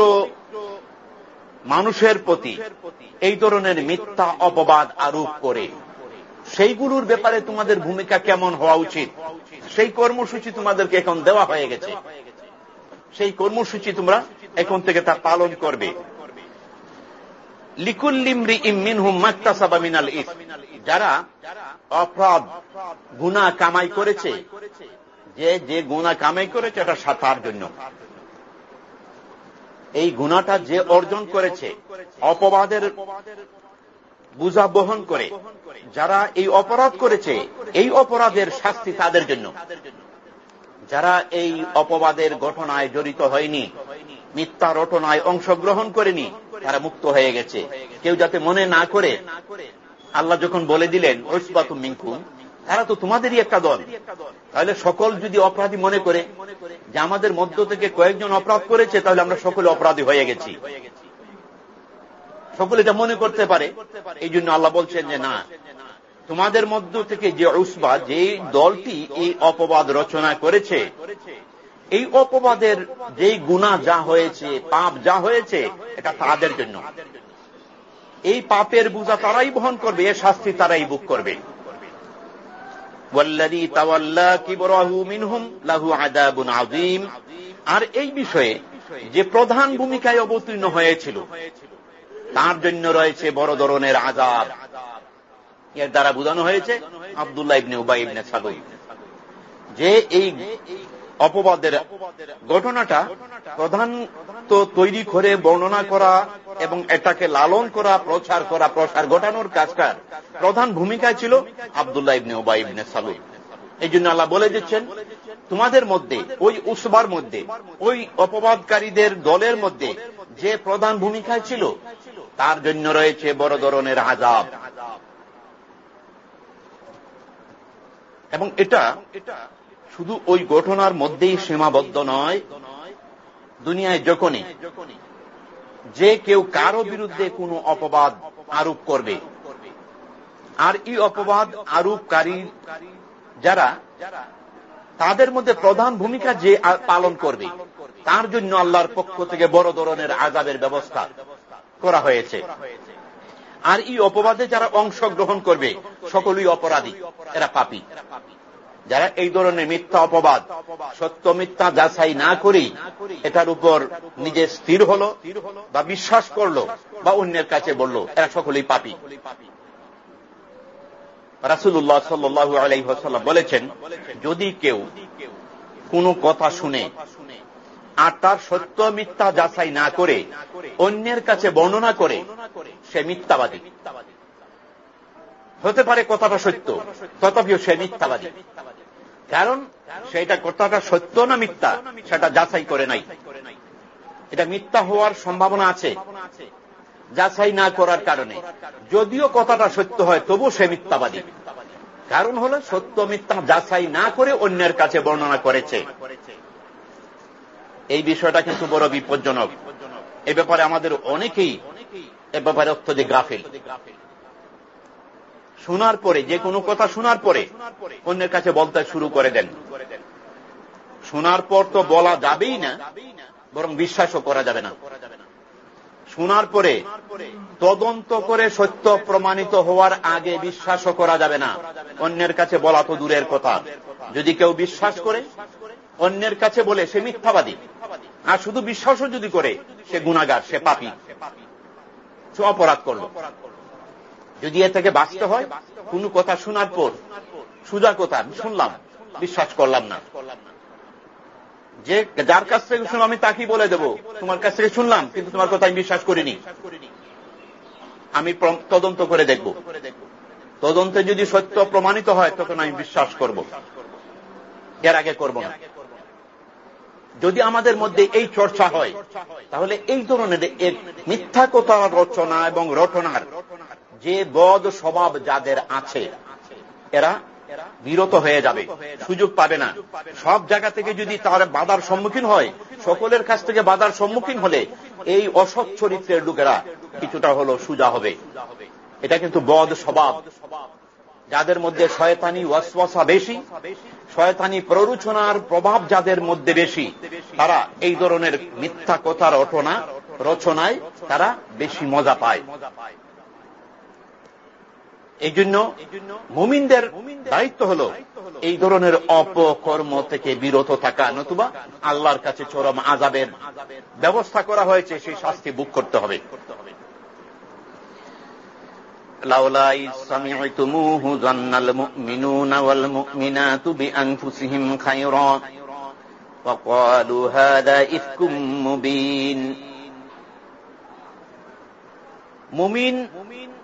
মানুষের প্রতি এই ধরনের মিথ্যা অপবাদ আরোপ করে, সেইগুলোর ব্যাপারে তোমাদের ভূমিকা কেমন হওয়া উচিত? সেই কর্মসূচি তোমাদেরকে এখন দেওয়া হয়ে গেছে। সেই কর্মসূচি তোমরা এখন থেকে তা পালন করবে। লিকুল্লিমরি ইমিনহুম মাক্তাসাবা মিনাল ইস। যারা অপরাধ গুণা কামাই করেছে, যে যে গুণা কামাই করেছে এটা তার জন্য। এই গুণাটা যে অর্জন করেছে, অপবাদের বুঝা বহন করে, যারা এই অপরাধ করেছে, এই অপরাধের শাস্তি তাদের জন্য। যারা এই অপবাদের ঘটনায় জড়িত হয়নি মিথ্যা রটনায় অংশগ্রহণ করেনি, তারা মুক্ত হয়ে গেছে। কেউ যাতে মনে না করে, আল্লাহ যখন বলে দিলেন ওসবাতু মিঙ্কুম তারা তো তোমাদেরই একটা দল। তাহলে সকল যদি অপরাধী মনে করে যে আমাদের মধ্য থেকে কয়েকজন অপরাধ করেছে, তাহলে আমরা সকলে অপরাধী হয়ে গেছি। সকলে এটা মনে করতে পারে। এই জন্য আল্লাহ বলছেন যে, না, তোমাদের মধ্য থেকে যে উসবা, যে দলটি এই অপবাদ রচনা করেছে এই অপবাদের যেই গুণা যা হয়েছে, পাপ যা হয়েছে, এটা তাদের জন্য। এই পাপের বুঝা তারাই বহন করবে এর শাস্তি তারাই বুক করবে। আর এই বিষয়ে যে প্রধান ভূমিকায় অবতীর্ণ হয়েছিল, তার জন্য রয়েছে বড় ধরনের আজাব এর দ্বারা বোঝানো হয়েছে আবদুল্লাহ ইবনে উবাই ইবনে সালুই যে এই অপবাদের ঘটনাটা প্রধান তো তৈরি করে, বর্ণনা করা এবং এটাকে লালন করা, প্রচার করা, প্রসার ঘটানোর কাজটার প্রধান ভূমিকা ছিল আবদুল্লাহ ইবনে ওবাই ইবনে সালু এই জন্য আল্লাহ বলে দিচ্ছেন, তোমাদের মধ্যে, ওই উসবার মধ্যে, ওই অপবাদকারীদের দলের মধ্যে যে প্রধান ভূমিকায় ছিল, তার জন্য রয়েছে বড় ধরনের আজাব এবং এটা এটা শুধু ওই ঘটনার মধ্যেই সীমাবদ্ধ নয়, দুনিয়ায় যখনই যে কেউ কারও বিরুদ্ধে কোনো অপবাদ আরোপ করবে, আর এই অপবাদ আরোপকারী যারা, তাদের মধ্যে প্রধান ভূমিকা যে পালন করবে, তার জন্য আল্লাহর পক্ষ থেকে বড় ধরনের আজাবের ব্যবস্থা করা হয়েছে। আর এই অপবাদে যারা অংশগ্রহণ করবে, সকলই অপরাধী, এরা পাপি। যারা এই ধরনের মিথ্যা অপবাদ, সত্য মিথ্যা যাচাই না করেই এটার উপর নিজে স্থির হল বা বিশ্বাস করল বা অন্যের কাছে বলল, এরা সকলেই পাপি। রাসুল্লাহ সাল্লু আলাইসাল্লাম বলেছেন, যদি কেউ কোনো কথা শুনে আর তার সত্য মিথ্যা যাচাই না করে, অন্যের কাছে বর্ণনা করে, সে মিথ্যাবাদী। হতে পারে কথাটা সত্য, তথাপিও সে মিথ্যাবাদী। কারণ সেটা কথাটা সত্য না মিথ্যা? সেটা যাচাই করে নাই। এটা মিথ্যা হওয়ার সম্ভাবনা আছে। যাচাই না করার কারণে। যদিও কথাটা সত্য হয় তবু সে মিথ্যাবাদী। কারণ হল, সত্য মিথ্যা যাচাই না করে অন্যের কাছে বর্ণনা করেছে। এই বিষয়টা কিন্তু বড় বিপজ্জনক। এ ব্যাপারে আমাদের অনেকেই, এ ব্যাপারে অত্যধিক গাফিল। শোনার পরে, যে কোনো কথা শোনার পরে অন্যের কাছে বলতে শুরু করে দেন। শোনার পর তো বলা যাবেই না, বরং বিশ্বাসও করা যাবে না। শোনার পরে তদন্ত করে সত্য প্রমাণিত হওয়ার আগে বিশ্বাসও করা যাবে না। অন্যের কাছে বলা তো দূরের কথা। যদি কেউ বিশ্বাস করে, অন্যের কাছে বলে সে মিথ্যাবাদী। আর শুধু বিশ্বাসও যদি করে, সে গুণাগার, সে পাপি। সে অপরাধ করল। যদি এ থেকে বাঁচতে হয়। কোন কথা শোনার পর সুজা কথা আমি শুনলাম, বিশ্বাস করলাম না। যে যার কাছ থেকে শুনলাম, আমি তাকেই বলে দেব। তোমার কাছ থেকে শুনলাম, কিন্তু তোমার কথা আমি বিশ্বাস করিনি। আমি তদন্ত করে দেখব। তদন্তে যদি সত্য প্রমাণিত হয়, তখন আমি বিশ্বাস করব। এর আগে করব না। যদি আমাদের মধ্যে এই চর্চা হয়, তাহলে এই ধরনের মিথ্যা কথা রচনা এবং রটনার যে বদ স্বভাব যাদের আছে, এরা বিরত হয়ে যাবে, সুযোগ পাবে না। সব জায়গা থেকে যদি তার বাধার সম্মুখীন হয়, সকলের কাছ থেকে বাধার সম্মুখীন হলে এই অসৎ চরিত্রের লোকেরা কিছুটা হলো সুজা হবে। এটা কিন্তু বদ স্বভাব। যাদের মধ্যে শয়তানি ওয়াসওয়াসা বেশি, শয়তানি প্ররোচনার প্রভাব যাদের মধ্যে বেশি, তারা এই ধরনের মিথ্যা কথা রটনা রচনায় তারা বেশি মজা পায়। এই জন্য মুমিনদের দায়িত্ব হল এই ধরনের অপকর্ম থেকে বিরত থাকা নতুবা আল্লাহর কাছে চরম আজাবের ব্যবস্থা করা হয়েছে সেই শাস্তি বুক করতে হবে। মুমিন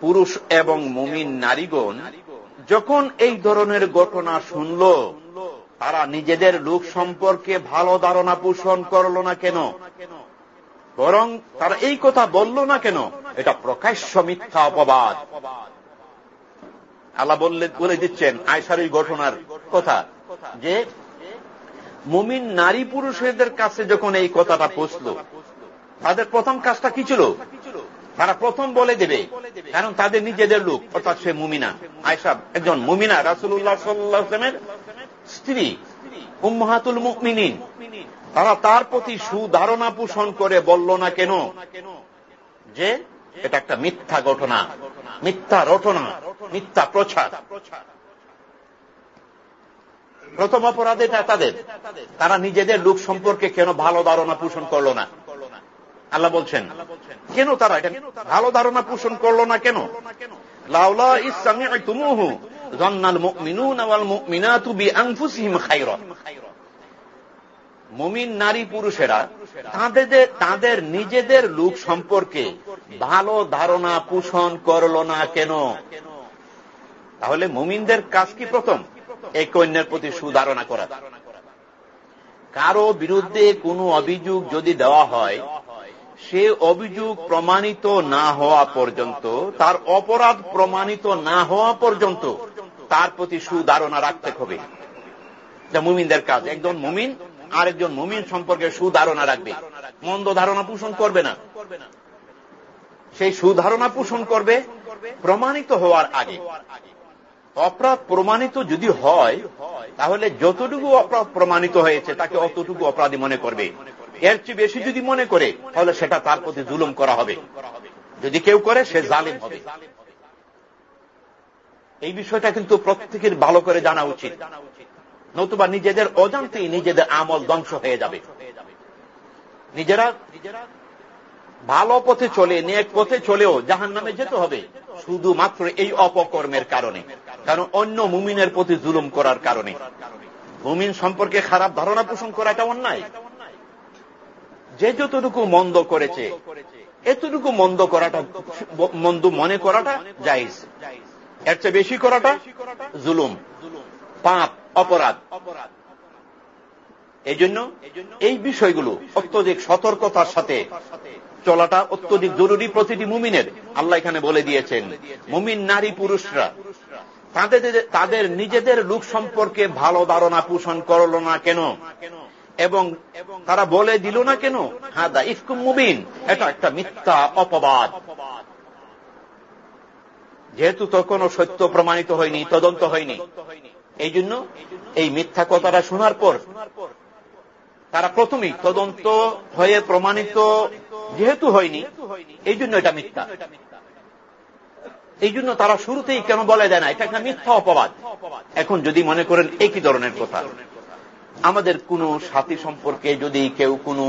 পুরুষ এবং মুমিন নারীগণ যখন এই ধরনের ঘটনা শুনল, তারা নিজেদের লোক সম্পর্কে ভালো ধারণা পোষণ করল না কেন? বরং তারা এই কথা বলল না কেন? এটা প্রকাশ্য মিথ্যা অপবাদ। আল্লাহ বললে বলে দিচ্ছেন আয়সার এই ঘটনার কথা যে, মুমিন নারী পুরুষদের কাছে যখন এই কথাটা পৌঁছল, তাদের প্রথম কাজটা কি ছিল? তারা প্রথম বলে দেবে, কারণ তাদের নিজেদের লোক, অর্থাৎ সে মুমিনা। আয়সাব একজন মুমিনা রাসুল্লাহ সাল্লামের স্ত্রী, উম্মাহাতুল মুকমিনিন তারা তার প্রতি সুধারণা পোষণ করে বলল না কেন? যে এটা একটা মিথ্যা ঘটনা, মিথ্যা রটনা, মিথ্যা প্রচার। প্রথম অপরাধ এটা তাদের। তারা নিজেদের লোক সম্পর্কে কেন ভালো ধারণা পোষণ করল না? আল্লাহ বলছেন, কেন তারা এটা ভালো ধারণা পোষণ করল না কেন? মুমিন নারী পুরুষেরা তাদের তাদের নিজেদের লোক সম্পর্কে ভালো ধারণা পোষণ করল না কেন? তাহলে মুমিনদের কাজ কি প্রথম? এই কন্যার প্রতি সুধারণা করা। কারও বিরুদ্ধে কোনো অভিযোগ যদি দেওয়া হয় সে অভিযোগ প্রমাণিত না হওয়া পর্যন্ত, তার অপরাধ প্রমাণিত না হওয়া পর্যন্ত তার প্রতি সুধারণা রাখতে হবে। যা মুমিনদের কাজ। একজন মুমিন আরেকজন মুমিন সম্পর্কে সুধারণা রাখবে। মন্দ ধারণা পোষণ করবে না। সেই সুধারণা পোষণ করবে প্রমাণিত হওয়ার আগে। অপরাধ প্রমাণিত যদি হয়, তাহলে যতটুকু অপরাধ প্রমাণিত হয়েছে, তাকে অতটুকু অপরাধী মনে করবে। এর চেয়ে বেশি যদি মনে করে, তাহলে সেটা তার প্রতি জুলুম করা হবে। যদি কেউ করে, সে জালিম হবে। এই বিষয়টা কিন্তু প্রত্যেকের ভালো করে জানা উচিত। নতুবা নিজেদের অজান্তেই নিজেদের আমল ধ্বংস হয়ে যাবে। নিজেরা ভালো পথে চলে, নেক পথে চলেও জাহান নামে যেতে হবে, শুধুমাত্র এই অপকর্মের কারণে। কারণ অন্য মুমিনের প্রতি জুলুম করার কারণে। মুমিন সম্পর্কে খারাপ ধারণা পোষণ করাটা অন্যায়। যে যতটুকু মন্দ করেছে, এতটুকু মন্দ করাটা, মন্দ মনে করাটা জাইজ এর চেয়ে বেশি করাটা জুলুম, পাপ, অপরাধ। এই জন্য এই বিষয়গুলো অত্যধিক সতর্কতার সাথে চলাটা অত্যধিক জরুরি প্রতিটি মুমিনের। আল্লাহ এখানে বলে দিয়েছেন, মুমিন নারী পুরুষরা, তাদের তাদের নিজেদের লোক সম্পর্কে ভালো ধারণা পোষণ করল না কেন? এবং তারা বলে দিল না কেন? হ্যাঁ দা ইফকুম মুবিন। এটা একটা মিথ্যা অপবাদ। যেহেতু তখনও সত্য প্রমাণিত হয়নি, তদন্ত হয়নি। এই জন্য এই মিথ্যা কথাটা শোনার পর তারা প্রথমেই তদন্ত হয়ে প্রমাণিত যেহেতু হয়নি, এই জন্য এটা মিথ্যা। এই জন্য তারা শুরুতেই কেন বলে দেয় না, এটা একটা মিথ্যা অপবাদ। এখন যদি মনে করেন, একই ধরনের কথা। আমাদের কোন সাথী সম্পর্কে যদি কেউ কোন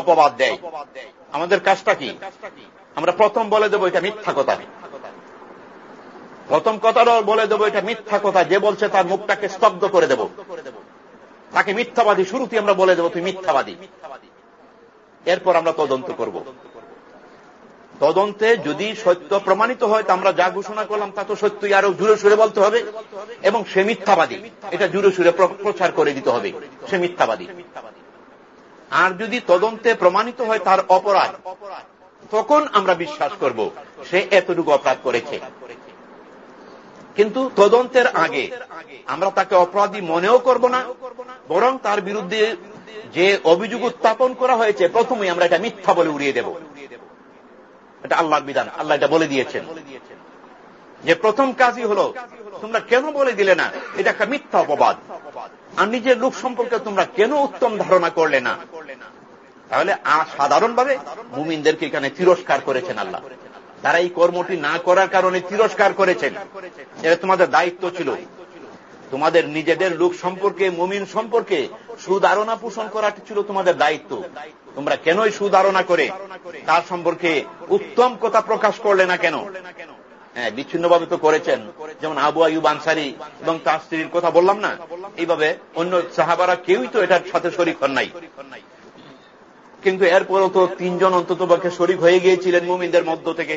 অপবাদ দেয়, আমাদের কাজটা কি? আমরা প্রথম বলে দেবো এটা মিথ্যা কথা। প্রথম কথা বলে দেবো এটা মিথ্যা কথা। যে বলছে তার মুখটাকে স্তব্ধ করে দেব। তাকে মিথ্যাবাদী শুরুতে আমরা বলে দেবো, তুই মিথ্যাবাদী। এরপর আমরা তদন্ত করব। তদন্তে যদি সত্য প্রমাণিত হয়, তা আমরা যা ঘোষণা করলাম তা তো সত্যই আরও জুড়ে সুরে বলতে হবে। এবং সে মিথ্যাবাদী। এটা জুড়ে সুরে প্রচার করে দিতে হবে। সে মিথ্যাবাদী। আর যদি তদন্তে প্রমাণিত হয় তার অপরাধ, তখন আমরা বিশ্বাস করব, সে এতটুকু অপরাধ করেছে। কিন্তু তদন্তের আগে আমরা তাকে অপরাধী মনেও করব না, বরং তার বিরুদ্ধে যে অভিযোগ উত্থাপন করা হয়েছে, প্রথমেই আমরা এটা মিথ্যা বলে উড়িয়ে দেব। এটা আল্লাহর বিধান। আল্লাহ এটা বলে দিয়েছেন। যে প্রথম কাজই হল, তোমরা কেন বলে দিলে না? এটা একটা মিথ্যা অপবাদ। আর নিজের লোক সম্পর্কে তোমরা কেন উত্তম ধারণা করলে না? তাহলে সাধারণভাবে মুমিনদেরকে এখানে তিরস্কার করেছেন আল্লাহ। তারা এই কর্মটি না করার কারণে তিরস্কার করেছেন। এটা তোমাদের দায়িত্ব ছিল। তোমাদের নিজেদের লোক সম্পর্কে, মুমিন সম্পর্কে সুধারণা পোষণ করাটি ছিল তোমাদের দায়িত্ব। তোমরা কেনই সুধারণা করে? তার সম্পর্কে উত্তম কথা প্রকাশ করলে না কেন? হ্যাঁ বিচ্ছিন্নভাবে তো করেছেন। যেমন আবু আয়ুব আনসারি এবং তার স্ত্রীর কথা বললাম না? এইভাবে অন্য সাহাবারা কেউই তো এটার সাথে শরিক হন নাই। কিন্তু এরপরও তো তিনজন অন্তত পক্ষে শরিক হয়ে গিয়েছিলেন মুমিনদের মধ্য থেকে।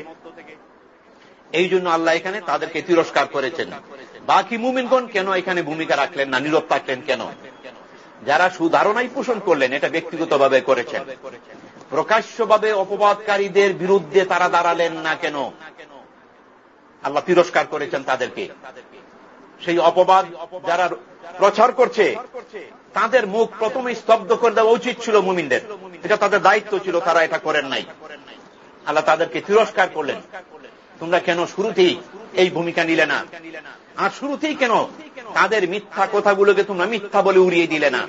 এই জন্য আল্লাহ এখানে তাদেরকে তিরস্কার করেছেন। বাকি মুমিনগণ কেন এখানে ভূমিকা রাখলেন না? নীরব থাকলেন কেন? যারা সুধারণাই পোষণ করলেন, এটা ব্যক্তিগতভাবে করেছেন। প্রকাশ্যভাবে অপবাদকারীদের বিরুদ্ধে তারা দাঁড়ালেন না কেন? আল্লাহ তিরস্কার করেছেন তাদেরকে। সেই অপবাদ যারা প্রচার করছে, তাদের মুখ প্রথমে স্তব্ধ করে দেওয়া উচিত ছিল মুমিনদের। এটা তাদের দায়িত্ব ছিল, তারা এটা করেন নাই। আল্লাহ তাদেরকে তিরস্কার করলেন। তোমরা কেন শুরুতেই এই ভূমিকা নিলে না? আর শুরুতেই কেন তাদের মিথ্যা কথাগুলোকে তোমরা মিথ্যা বলে উড়িয়ে দিলে না।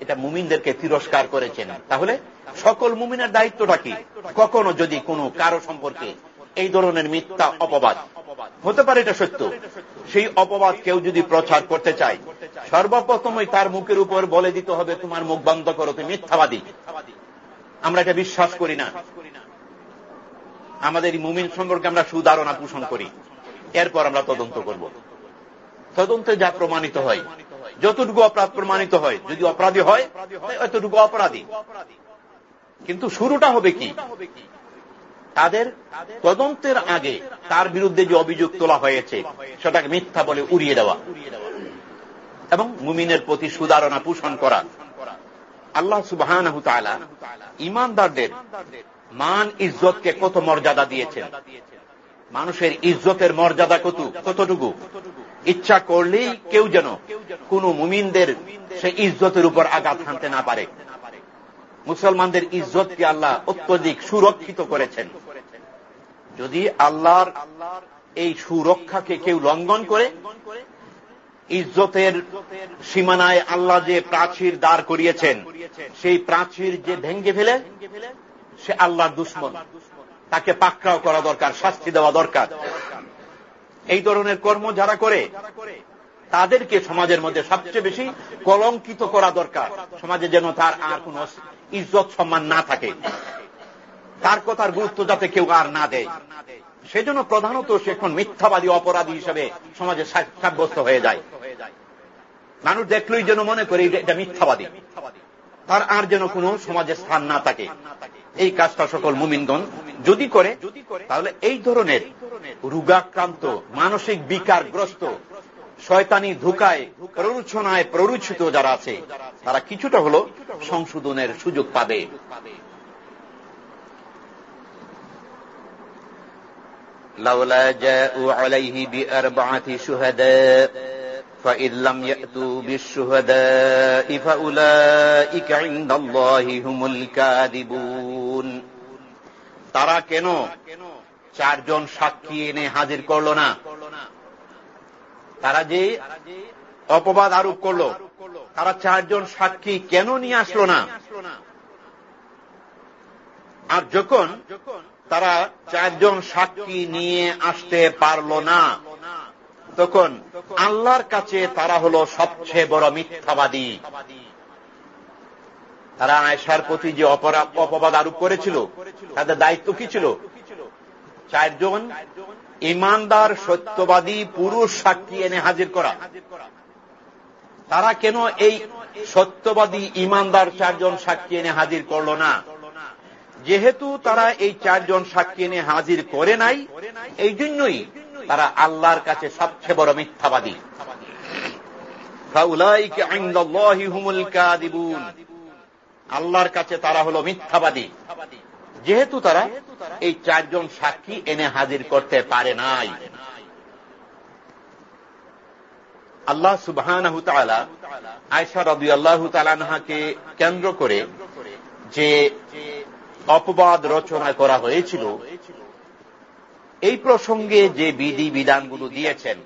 এটা মুমিনদেরকে তিরস্কার করেছেন। তাহলে সকল মুমিনের দায়িত্বটা কি? কখনো যদি কোনো কারও সম্পর্কে এই ধরনের মিথ্যা অপবাদ, হতে পারে এটা সত্য, সেই অপবাদ কেউ যদি প্রচার করতে চায়, সর্বপ্রথমই তার মুখের উপর বলে দিতে হবে, তোমার মুখ বন্ধ করো, তুমি মিথ্যাবাদী। আমরা এটা বিশ্বাস করি না। আমাদের মুমিন সম্পর্কে আমরা সুধারণা পোষণ করি। এরপর আমরা তদন্ত করব। তদন্তে যা প্রমাণিত হয়, যতটুকু অপরাধ প্রমাণিত হয়, যদি অপরাধী হয় এতটুকু অপরাধী। কিন্তু শুরুটা হবে কি? তাদের তদন্তের আগে তার বিরুদ্ধে যে অভিযোগ তোলা হয়েছে, সেটাকে মিথ্যা বলে উড়িয়ে দেওয়া এবং মুমিনের প্রতি সুধারণা পোষণ করা। আল্লাহ সুবাহ ইমানদারদের মান ইজ্জতকে কত মর্যাদা দিয়েছেন? মানুষের ইজ্জতের মর্যাদা কত কতটুকু? ইচ্ছা করলেই কেউ যেন কোন মুমিনদের সে ইজ্জতের উপর আঘাত হানতে না পারে। মুসলমানদের ইজ্জতকে আল্লাহ অত্যধিক সুরক্ষিত করেছেন। যদি আল্লাহর এই সুরক্ষাকে কেউ লঙ্ঘন করে, ইজ্জতের সীমানায় আল্লাহ যে প্রাচীর দাঁড় করিয়েছেন, সেই প্রাচীর যে ভেঙ্গে ফেলে, সে আল্লাহর দুশ্মন। তাকে পাকড়াও করা দরকার, শাস্তি দেওয়া দরকার। এই ধরনের কর্ম যারা করে, তাদেরকে সমাজের মধ্যে সবচেয়ে বেশি কলঙ্কিত করা দরকার। সমাজে যেন তার আর কোন ইজ্জত সম্মান না থাকে। তার কথার গুরুত্ব যাতে কেউ আর না দেয়। সেজন্য প্রধানত সে এখন মিথ্যাবাদী, অপরাধী হিসেবে সমাজে সাব্যস্ত হয়ে যায়। মানুষ দেখলেই যেন মনে করে, এটা মিথ্যাবাদী। তার আর যেন কোন সমাজে স্থান না থাকে। এই কাজটা সকল মুমিনগণ যদি করে তাহলে এই ধরনের রোগাক্রান্ত মানসিক বিকারগ্রস্ত শয়তানি ধোকায় প্ররোচনায় প্ররোচিত যারা আছে তারা কিছুটা হল সংশোধনের সুযোগ পাবে لولا جاءوا عليه بأربعة شهداء فإذ لم يأتوا بالشهداء فأولئك عند الله هم الكاذبون তারা কেন চারজন সাক্ষী এনে হাজির করল না তারা যে অপবাদ আরোপ করল তারা চারজন সাক্ষী কেন নিয়ে আসলো না আর যখন তারা চারজন সাক্ষী নিয়ে আসতে পারল না তখন আল্লাহর কাছে তারা হল সবচেয়ে বড় মিথ্যাবাদী। তারা আয়সার প্রতি যে অপবাদ আরোপ করেছিল, তাদের দায়িত্ব কি ছিল? চারজন ইমানদার, সত্যবাদী পুরুষ সাক্ষী এনে হাজির করা। তারা কেন এই সত্যবাদী ইমানদার চারজন সাক্ষী এনে হাজির করল না? যেহেতু তারা এই চারজন সাক্ষী এনে হাজির করে নাই, এই জন্যই তারা আল্লাহর কাছে সবচেয়ে বড় মিথ্যাবাদী। আল্লাহর কাছে তারা হল মিথ্যাবাদী। যেহেতু তারা এই চারজন সাক্ষী এনে হাজির করতে পারে নাই। আল্লাহ সুবাহ আয়সা রবি আল্লাহ তালানহাকে কেন্দ্র করে যে অপবাদ রচনা করা হয়েছিল এই প্রসঙ্গে যে বিধি বিধানগুলো দিয়েছেন,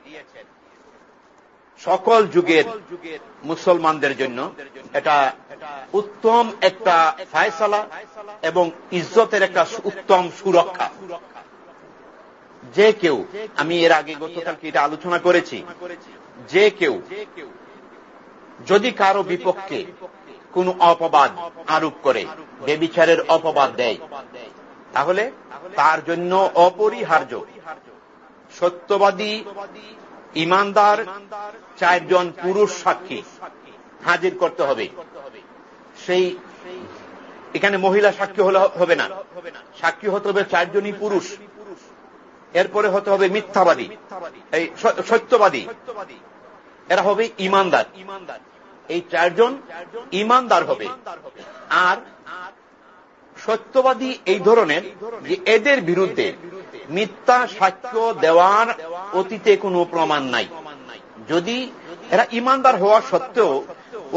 সকল যুগের মুসলমানদের জন্য এটা উত্তম একটা ফায়সালা এবং ইজ্জতের একটা উত্তম সুরক্ষা। যে কেউ, আমি এর আগে গতকালকে এটা আলোচনা করেছি, যে কেউ যদি কারও বিপক্ষে কোন অপবাদ আরোপ করে, বেবিচারের অপবাদ দেয় তাহলে তার জন্য অপরিহার্য। সত্যবাদী ইমানদার চারজন পুরুষ সাক্ষী হাজির করতে হবে। সেই এখানে মহিলা সাক্ষী হলে হবে না। সাক্ষী হতে হবে চারজনই পুরুষ। এরপরে হতে হবে মিথ্যাবাদী। এই সত্যবাদী। এরা হবে ইমানদার। এই চারজন ইমানদার হবে। আর সত্যবাদী এই ধরনের যে এদের বিরুদ্ধে মিথ্যা সাক্ষ্য দেওয়ার অতীতে কোনো প্রমাণ নাই। যদি এরা ইমানদার হওয়া সত্ত্বেও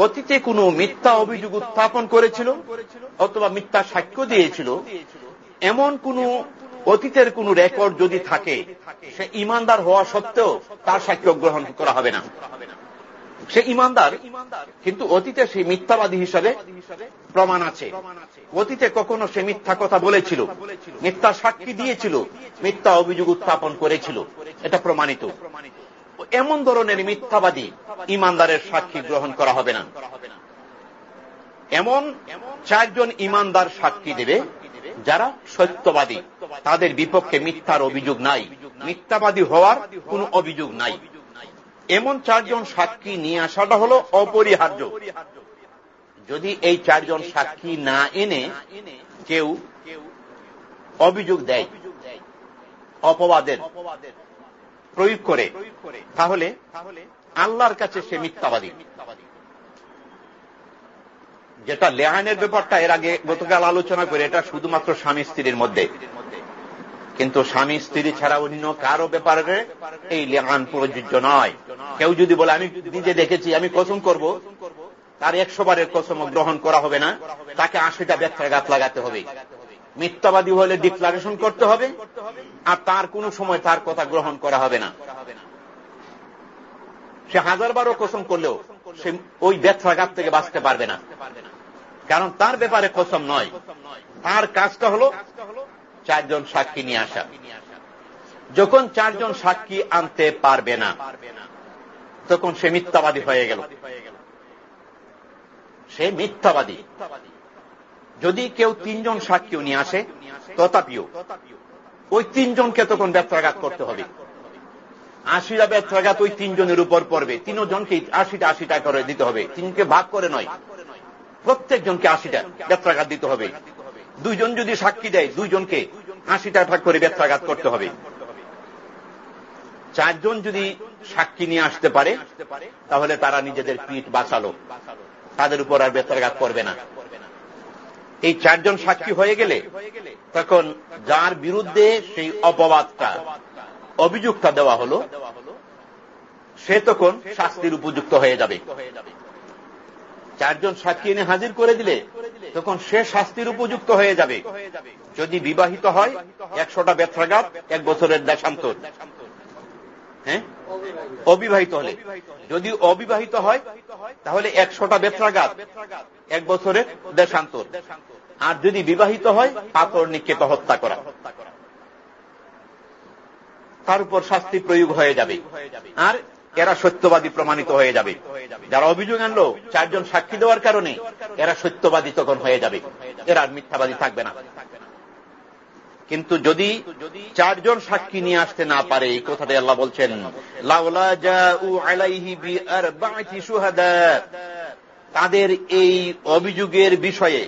অতীতে কোনো মিথ্যা অভিযোগ উত্থাপন করেছিল অথবা মিথ্যা সাক্ষ্য দিয়েছিল, এমন কোন অতীতের কোন রেকর্ড যদি থাকে, সে ইমানদার হওয়া সত্ত্বেও তার সাক্ষ্য গ্রহণ করা হবে না। সে ইমানদার, কিন্তু অতীতে সে মিথ্যাবাদী হিসাবে প্রমাণ আছে। অতীতে কখনো সে মিথ্যা কথা বলেছিল, মিথ্যা সাক্ষী দিয়েছিল, মিথ্যা অভিযোগ উত্থাপন করেছিল। এটা প্রমাণিত। এমন ধরনের মিথ্যাবাদী ইমানদারের সাক্ষী গ্রহণ করা হবে না। এমন চারজন ইমানদার সাক্ষী দেবে যারা সত্যবাদী, তাদের বিপক্ষে মিথ্যার অভিযোগ নাই। মিথ্যাবাদী হওয়ার কোন অভিযোগ নাই। এমন চারজন সাক্ষী নিয়ে আসাটা হল অপরিহার্য। যদি এই চারজন সাক্ষী না এনে কেউ অভিযোগ দেয়, অপবাদের প্রয়োগ করে, তাহলে আল্লাহর কাছে সে মিথ্যাবাদী। যেটা লেহানের ব্যাপারটা এর আগে গতকাল আলোচনা করে, এটা শুধুমাত্র স্বামী স্ত্রীর মধ্যে। কিন্তু স্বামী স্ত্রী ছাড়া অন্য কারও ব্যাপারে এই লেহান প্রযোজ্য নয়। কেউ যদি বলে, আমি নিজে দেখেছি, আমি কসম করব, তার একশো বারের কসম গ্রহণ করা হবে না। তাকে আশিটা ব্যথাঘাত লাগাতে হবে। মিথ্যাবাদী হলে ডিক্লারেশন করতে হবে, আর তার কোন সময় তার কথা গ্রহণ করা হবে না। সে হাজার বারো কসম করলেও সে ওই ব্যথাঘাত থেকে বাঁচতে পারবে না। কারণ তার ব্যাপারে কসম নয়। তার কাজটা হল চারজন সাক্ষী নিয়ে আসা। যখন চারজন সাক্ষী আনতে পারবে না, তখন সে মিথ্যাবাদী হয়ে গেল। সে মিথ্যাবাদী। যদি কেউ তিনজন সাক্ষীও নিয়ে আসে, তথাপিও ওই তিনজনকে তখন ব্যত্রাঘাত করতে হবে। আশিটা ব্যত্রাঘাত ওই তিনজনের উপর পড়বে। তিনজনকে আশিটা আশিটা করে দিতে হবে। তিনকে ভাগ করে নয়, প্রত্যেকজনকে আশিটা ব্যত্রাঘাত দিতে হবে। দুইজন যদি সাক্ষী দেয়, দুইজনকে আশিটা ভাগ করে ব্যত্রাঘাত করতে হবে। চারজন যদি সাক্ষী নিয়ে আসতে পারে, তাহলে তারা নিজেদের পিঠ বাঁচালো। তাদের উপর আর ব্যত্রাঘাত করবে না। এই চারজন সাক্ষী হয়ে গেলে তখন যার বিরুদ্ধে সেই অপবাদটা অভিযোগটা দেওয়া হলো, সে তখন শাস্তির উপযুক্ত হয়ে যাবে। চারজন সাক্ষী এনে হাজির করে দিলে, তখন সে শাস্তির উপযুক্ত হয়ে যাবে। যদি বিবাহিত হয়, একশোটা ব্যথ্রাঘাত এক বছরের দেশান্তর। হ্যাঁ? অবিবাহিত হলে। যদি অবিবাহিত হয়, তাহলে একশোটা ব্যথ্রাঘাত এক বছরের দেশান্তর। আর যদি বিবাহিত হয়, পাথর নিক্ষেপ, হত্যা করা। তার উপর শাস্তি প্রয়োগ হয়ে যাবে। আর এরা সত্যবাদী প্রমাণিত হয়ে যাবে। যারা অভিযোগ আনলো, চারজন সাক্ষী দেওয়ার কারণে এরা সত্যবাদী তখন হয়ে যাবে। এরা আর মিথ্যাবাদী থাকবে না। কিন্তু যদি চারজন সাক্ষী নিয়ে আসতে না পারে, এই কথাতে আল্লাহ বলছেন তাদের এই অভিযোগের বিষয়ে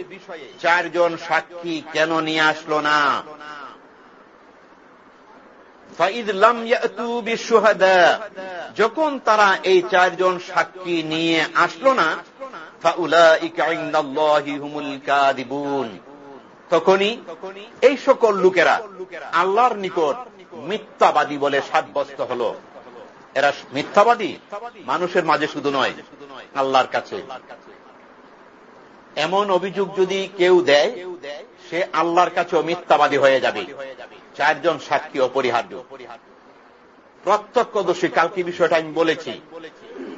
চারজন সাক্ষী কেন নিয়ে আসলো না? যখন তারা এই চারজন সাক্ষী নিয়ে আসলো না তখনই এই সকল লোকেরা আল্লাহর নিকট মিথ্যাবাদী বলে সাব্যস্ত হল। এরা মিথ্যাবাদী, মানুষের মাঝে শুধু নয়, আল্লাহর কাছে। এমন অভিযোগ যদি কেউ দেয়, সে আল্লাহর কাছেও মিথ্যাবাদী হয়ে যাবে। চারজন সাক্ষী অপরিহার্য। প্রত্যক্ষদর্শী, কালকে বিষয়টা আমি বলেছি,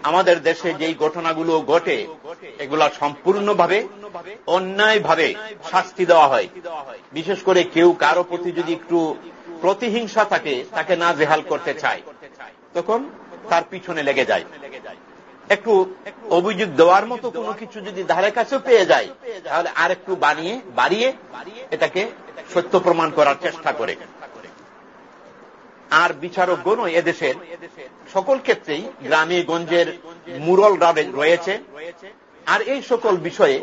আমাদের দেশে যেই ঘটনাগুলো ঘটে, এগুলা সম্পূর্ণভাবে, অন্যায়ভাবে শাস্তি দেওয়া হয়। বিশেষ করে কেউ কারও প্রতি যদি একটু প্রতিহিংসা থাকে, তাকে না জেহাল করতে চায়, তখন তার পিছনে লেগে যায়। একটু অভিযোগ দেওয়ার মতো কোনো কিছু যদি ধারে কাছে পেয়ে যায়, তাহলে আর একটু বানিয়ে, বাড়িয়ে এটাকে সত্য প্রমাণ করার চেষ্টা করে। আর বিচারকগণ এদেশের সকল ক্ষেত্রেই গ্রামে গঞ্জের মুরল রয়েছে। আর এই সকল বিষয়ে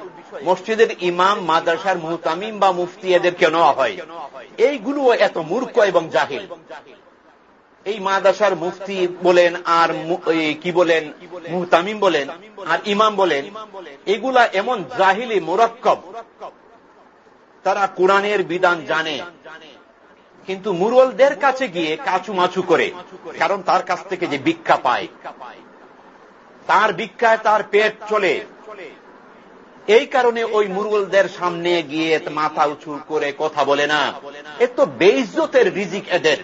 মসজিদের ইমাম, মাদ্রাসার মুহতামিম বা মুফতি এদেরকে নেওয়া হয়। এইগুলো এত মূর্খ এবং জাহিল। এই মাদাসার মুফতি বলেন আর কি বলেন? মুহতামিম বলেন আর ইমাম বলেন, এগুলা এমন জাহিলি মোরক্কব। তারা কোরআনের বিধান জানে। কিন্তু মুরলদের কাছে গিয়ে কাচু মাচু করে, কারণ তার কাছ থেকে যে ভিক্ষা পায়। তার ভিক্ষায় তার পেট চলে। এই কারণে ওই মুরগলদের সামনে গিয়ে মাথা উঁচু করে কথা বলে না। এ তো বেইজতের রিজিক এদের।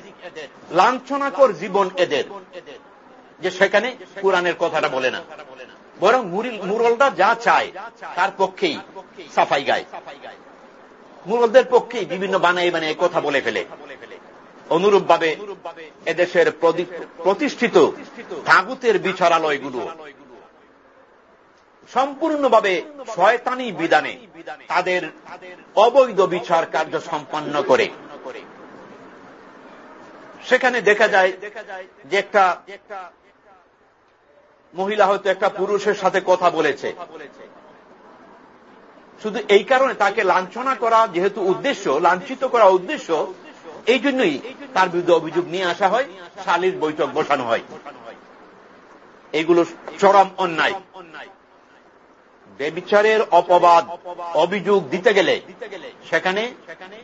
লাঞ্ছনাকর জীবন এদের। যে সেখানে কোরআনের কথাটা বলে না। বরং মুরলরা যা চায় তার পক্ষেই সাফাই গায়। মুরলদের পক্ষেই বিভিন্ন বানাই বানিয়ে কথা বলে ফেলে। অনুরূপ ভাবে এদেশের প্রতিষ্ঠিত তাগুতের বিচারালয়গুলো সম্পূর্ণভাবে শয়তানি বিধানে তাদের অবৈধ বিচার কার্য সম্পন্ন করে। সেখানে দেখা যায় যে একটা মহিলা হয়তো একটা পুরুষের সাথে কথা বলেছে। শুধু এই কারণে তাকে লাঞ্ছনা করা যেহেতু উদ্দেশ্য, লাঞ্ছিত করা উদ্দেশ্য, এই জন্যই তার বিরুদ্ধে অভিযোগ নিয়ে আসা হয় শালীর বৈঠক বসানো হয়। এগুলো চরম অন্যায়। বেবিচারের অপবাদ, অভিযোগ দিতে গেলে সেখানে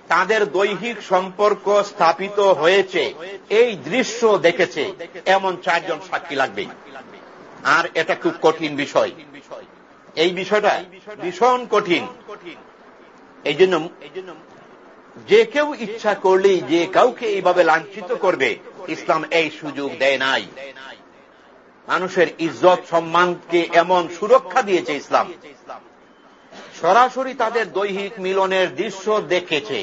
তাদের দৈহিক সম্পর্ক স্থাপিত হয়েছে। এই দৃশ্য দেখেছে এমন চারজন সাক্ষী লাগবে। আর এটা খুব কঠিন বিষয়। এই বিষয়টা ভীষণ কঠিন। এই জন্য যে কেউ ইচ্ছা করলেই যে কাউকে এইভাবে লাঞ্ছিত করবে, ইসলাম এই সুযোগ দেয় নাই। মানুষের ইজ্জত, সম্মানকে এমন সুরক্ষা দিয়েছে ইসলাম। সরাসরি তাদের দৈহিক মিলনের দৃশ্য দেখেছে।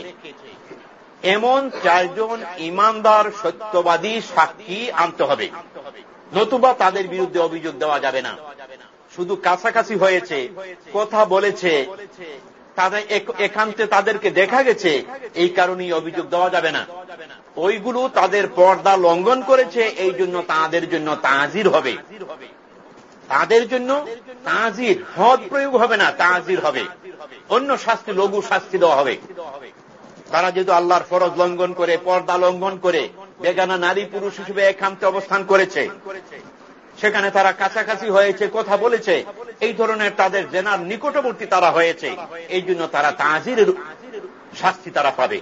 এমন চারজন ইমানদার, সত্যবাদী সাক্ষী আনতে হবে। নতুবা তাদের বিরুদ্ধে অভিযোগ দেওয়া যাবে না। শুধু কাছাকাছি হয়েছে, কথা বলেছে। তাদের একান্তে তাদেরকে দেখা গেছে। এই কারণেই অভিযোগ দেওয়া যাবে না। ওইগুলো তাদের পর্দা লঙ্ঘন করেছে, এই জন্য তাদের জন্য তাজির হবে। তাদের জন্য তাজির, হদ প্রয়োগ হবে না, তাজির হবে। অন্য শাস্তি, লঘু শাস্তি দেওয়া হবে। তারা যেহেতু আল্লাহর ফরজ লঙ্ঘন করে, পর্দা লঙ্ঘন করে, বেগানা নারী পুরুষ হিসেবে একান্তে অবস্থান করেছে। সেখানে তারা কাছাকাছি হয়েছে, কথা বলেছে। এই ধরনের তাদের জেনার নিকটবর্তী তারা হয়েছে। এই জন্য তারা তাজির শাস্তি তারা পাবে।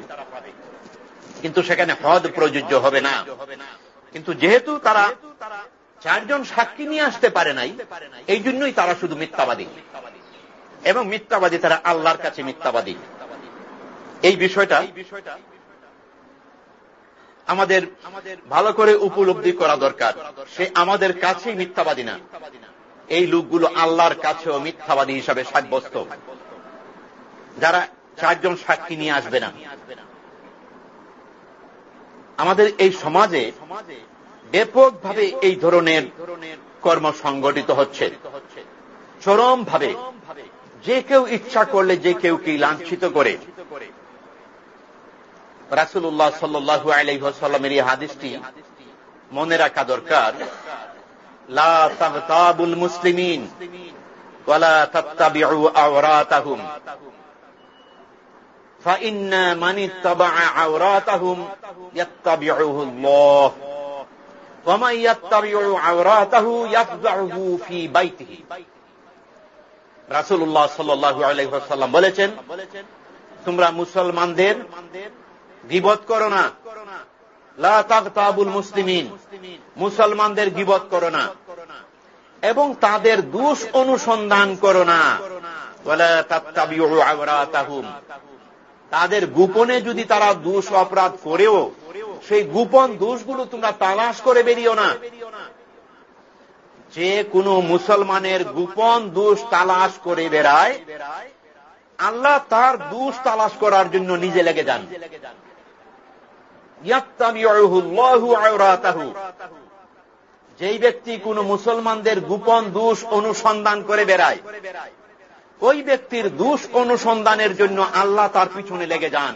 কিন্তু সেখানে হদ প্রযোজ্য হবে না। কিন্তু যেহেতু তারা চারজন সাক্ষী নিয়ে আসতে পারে নাই, এই জন্যই তারা শুধু মিথ্যাবাদী। এবং মিথ্যাবাদী তারা আল্লাহর কাছে মিথ্যাবাদী। এই বিষয়টা আমাদের ভালো করে উপলব্ধি করা দরকার। সে আমাদের কাছেই মিথ্যাবাদী না। এই লোকগুলো আল্লাহর কাছেও মিথ্যাবাদী হিসাবে সাব্যস্ত। যারা চারজন সাক্ষী নিয়ে আসবে না। আমাদের এই সমাজে ব্যাপকভাবে এই ধরনের কর্ম সংগঠিত হচ্ছে। চরম ভাবে যে কেউ ইচ্ছা করলে যে কেউ কি লাঞ্ছিত করে। রাসুল্লাহ সাল্লু আলাইসাল্লামের এই হাদিসটি মনে রাখা দরকার। মুসলিমিন فإن من اتبع عوراتهم يتبعه الله ومن يتبع عوراته يفضعه في بيته রাসুল্লাহ সাল্লাহ আলাইসাল্লাম বলেছেন তোমরা মুসলমানদের গিবত করো না লাবুল মুসলিমিন মুসলমানদের গিবত করো না এবং তাদের দুষ অনুসন্ধান করো না তাদের গোপনে যদি তারা দোষ অপরাধ করেও, সেই গোপন দোষগুলো তোমরা তালাশ করে বেরিও না। যে কোনো মুসলমানের গোপন দোষ তালাশ করে বেড়ায়, আল্লাহ তার দোষ তালাশ করার জন্য নিজে লেগে যান। যেই ব্যক্তি কোন মুসলমানদের গোপন দোষ অনুসন্ধান করে বেড়ায় ওই ব্যক্তির দোষ অনুসন্ধানের জন্য আল্লাহ তার পিছনে লেগে যান।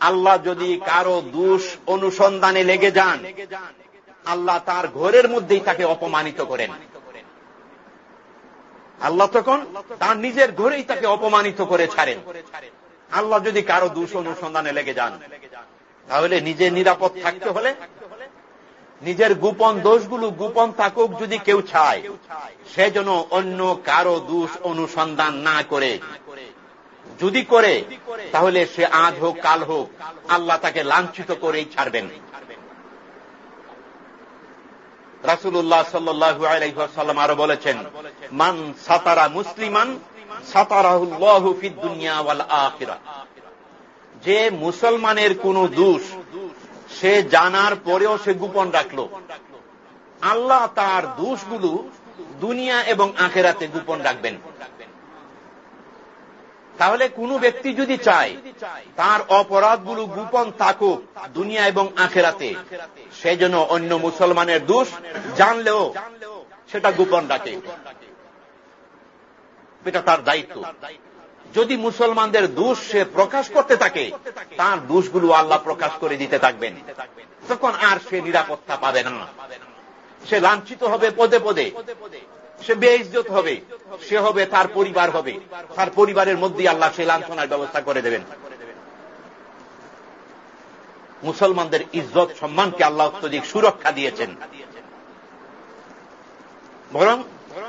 আল্লাহ যদি কারও দোষ অনুসন্ধানে লেগে যান, আল্লাহ তার ঘরের মধ্যেই তাকে অপমানিত করেন। আল্লাহ তখন তার নিজের ঘরেই তাকে অপমানিত করে ছাড়েন। আল্লাহ যদি কারও দোষ অনুসন্ধানে লেগে যান, তাহলে নিজে নিরাপদ থাকতে হলে নিজের গোপন দোষগুলো গোপন থাকুক যদি কেউ চায়, সে যেন অন্য কারও দোষ অনুসন্ধান না করে। যদি করে, তাহলে সে আজ হোক, কাল হোক, আল্লাহ তাকে লাঞ্ছিত করেই ছাড়বেন। রাসুল্লাহ সাল্লু আলাইসাল্লাম আরও বলেছেন, মান সাতারা মুসলিমান সাতারাহুল্লাহ দুনিয়া ওয়াল আখিরা। যে মুসলমানের কোন দোষ সে জানার পরেও সে গোপন রাখল। আল্লাহ তার দোষগুলো দুনিয়া এবং আখেরাতে গোপন রাখবেন। তাহলে কোন ব্যক্তি যদি চায়, তার অপরাধগুলো গোপন থাকুক দুনিয়া এবং আখেরাতে, সে যেন অন্য মুসলমানের দোষ জানলেও সেটা গোপন রাখে। এটা তার দায়িত্ব। যদি মুসলমানদের দোষ সে প্রকাশ করতে থাকে, তার দোষগুলো আল্লাহ প্রকাশ করে দিতে থাকবেন। তখন আর সে নিরাপত্তা পাবে না। সে লাঞ্ছিত হবে পদে পদে। সে বেইজত হবে। সে হবে তার পরিবার হবে। তার পরিবারের মধ্যে আল্লাহ সে লাঞ্ছনার ব্যবস্থা করে দেবেন। মুসলমানদের ইজ্জত সম্মানকে আল্লাহ অত্যধিক সুরক্ষা দিয়েছেন। বরং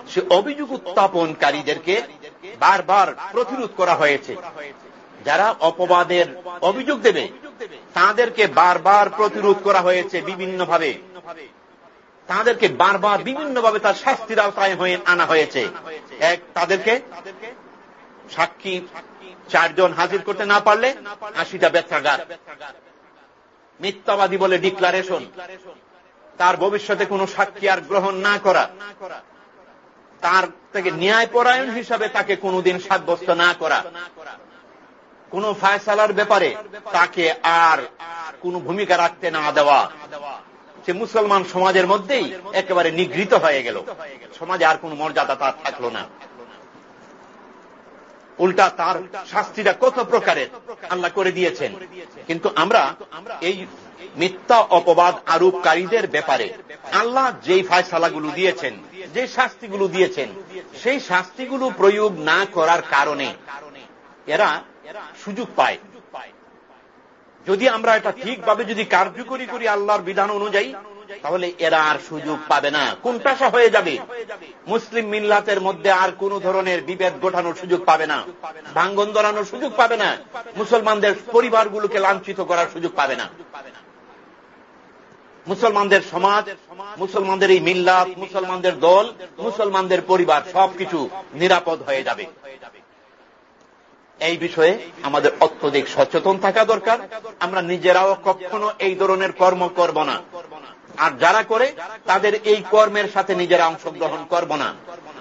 সে অভিযোগ উত্থাপনকারীদেরকে বারবার প্রতিরোধ করা হয়েছে। যারা অপবাদের অভিযোগ দেবে, তাদেরকে বারবার প্রতিরোধ করা হয়েছে বিভিন্নভাবে। তাদেরকে বারবার বিভিন্নভাবে তার শাস্তির আওতায় হয়ে আনা হয়েছে। এক, তাদেরকে সাক্ষী চারজন হাজির করতে না পারলে আশিটা ব্যথাঘাত মিথ্যাবাদী বলে ডিক্লারেশন। তার ভবিষ্যতে কোনো সাক্ষী আর গ্রহণ না করা। তার থেকে ন্যায় পরায়ণ হিসাবে তাকে কোনোদিন সাব্যস্ত না করা। কোন ফায়সালার ব্যাপারে তাকে আর কোন ভূমিকা রাখতে না দেওয়া। সে মুসলমান সমাজের মধ্যেই একেবারে নিগৃহীত হয়ে গেল। সমাজে আর কোন মর্যাদা তার থাকল না। উল্টা তার শাস্তিটা কত প্রকারের, আল্লাহ করে দিয়েছেন। কিন্তু আমরা এই মিথ্যা অপবাদ আরোপকারীদের ব্যাপারে। আল্লাহ যেই ফায়সালাগুলো দিয়েছেন যে শাস্তিগুলো দিয়েছেন, সেই শাস্তিগুলো প্রয়োগ না করার কারণে এরা সুযোগ পায়। যদি আমরা এটা ঠিকভাবে যদি কার্যকরী করি আল্লাহর বিধান অনুযায়ী, তাহলে এরা আর সুযোগ পাবে না। কোনটাশা হয়ে যাবে? মুসলিম মিল্লাতের মধ্যে আর কোন ধরনের বিভেদ গোঠানোর সুযোগ পাবে না। ভাঙ্গন ধরানোর সুযোগ পাবে না। মুসলমানদের পরিবারগুলোকে লাঞ্ছিত করার সুযোগ পাবে না। মুসলমানদের সমাজ, মুসলমানদের এই মিল্লাত, মুসলমানদের দল, মুসলমানদের পরিবার, সবকিছু নিরাপদ হয়ে যাবে। এই বিষয়ে আমাদের অত্যধিক সচেতন থাকা দরকার। আমরা নিজেরাও কখনো এই ধরনের কর্ম করব না। আর যারা করে, তাদের এই কর্মের সাথে নিজেরা অংশগ্রহণ করব না।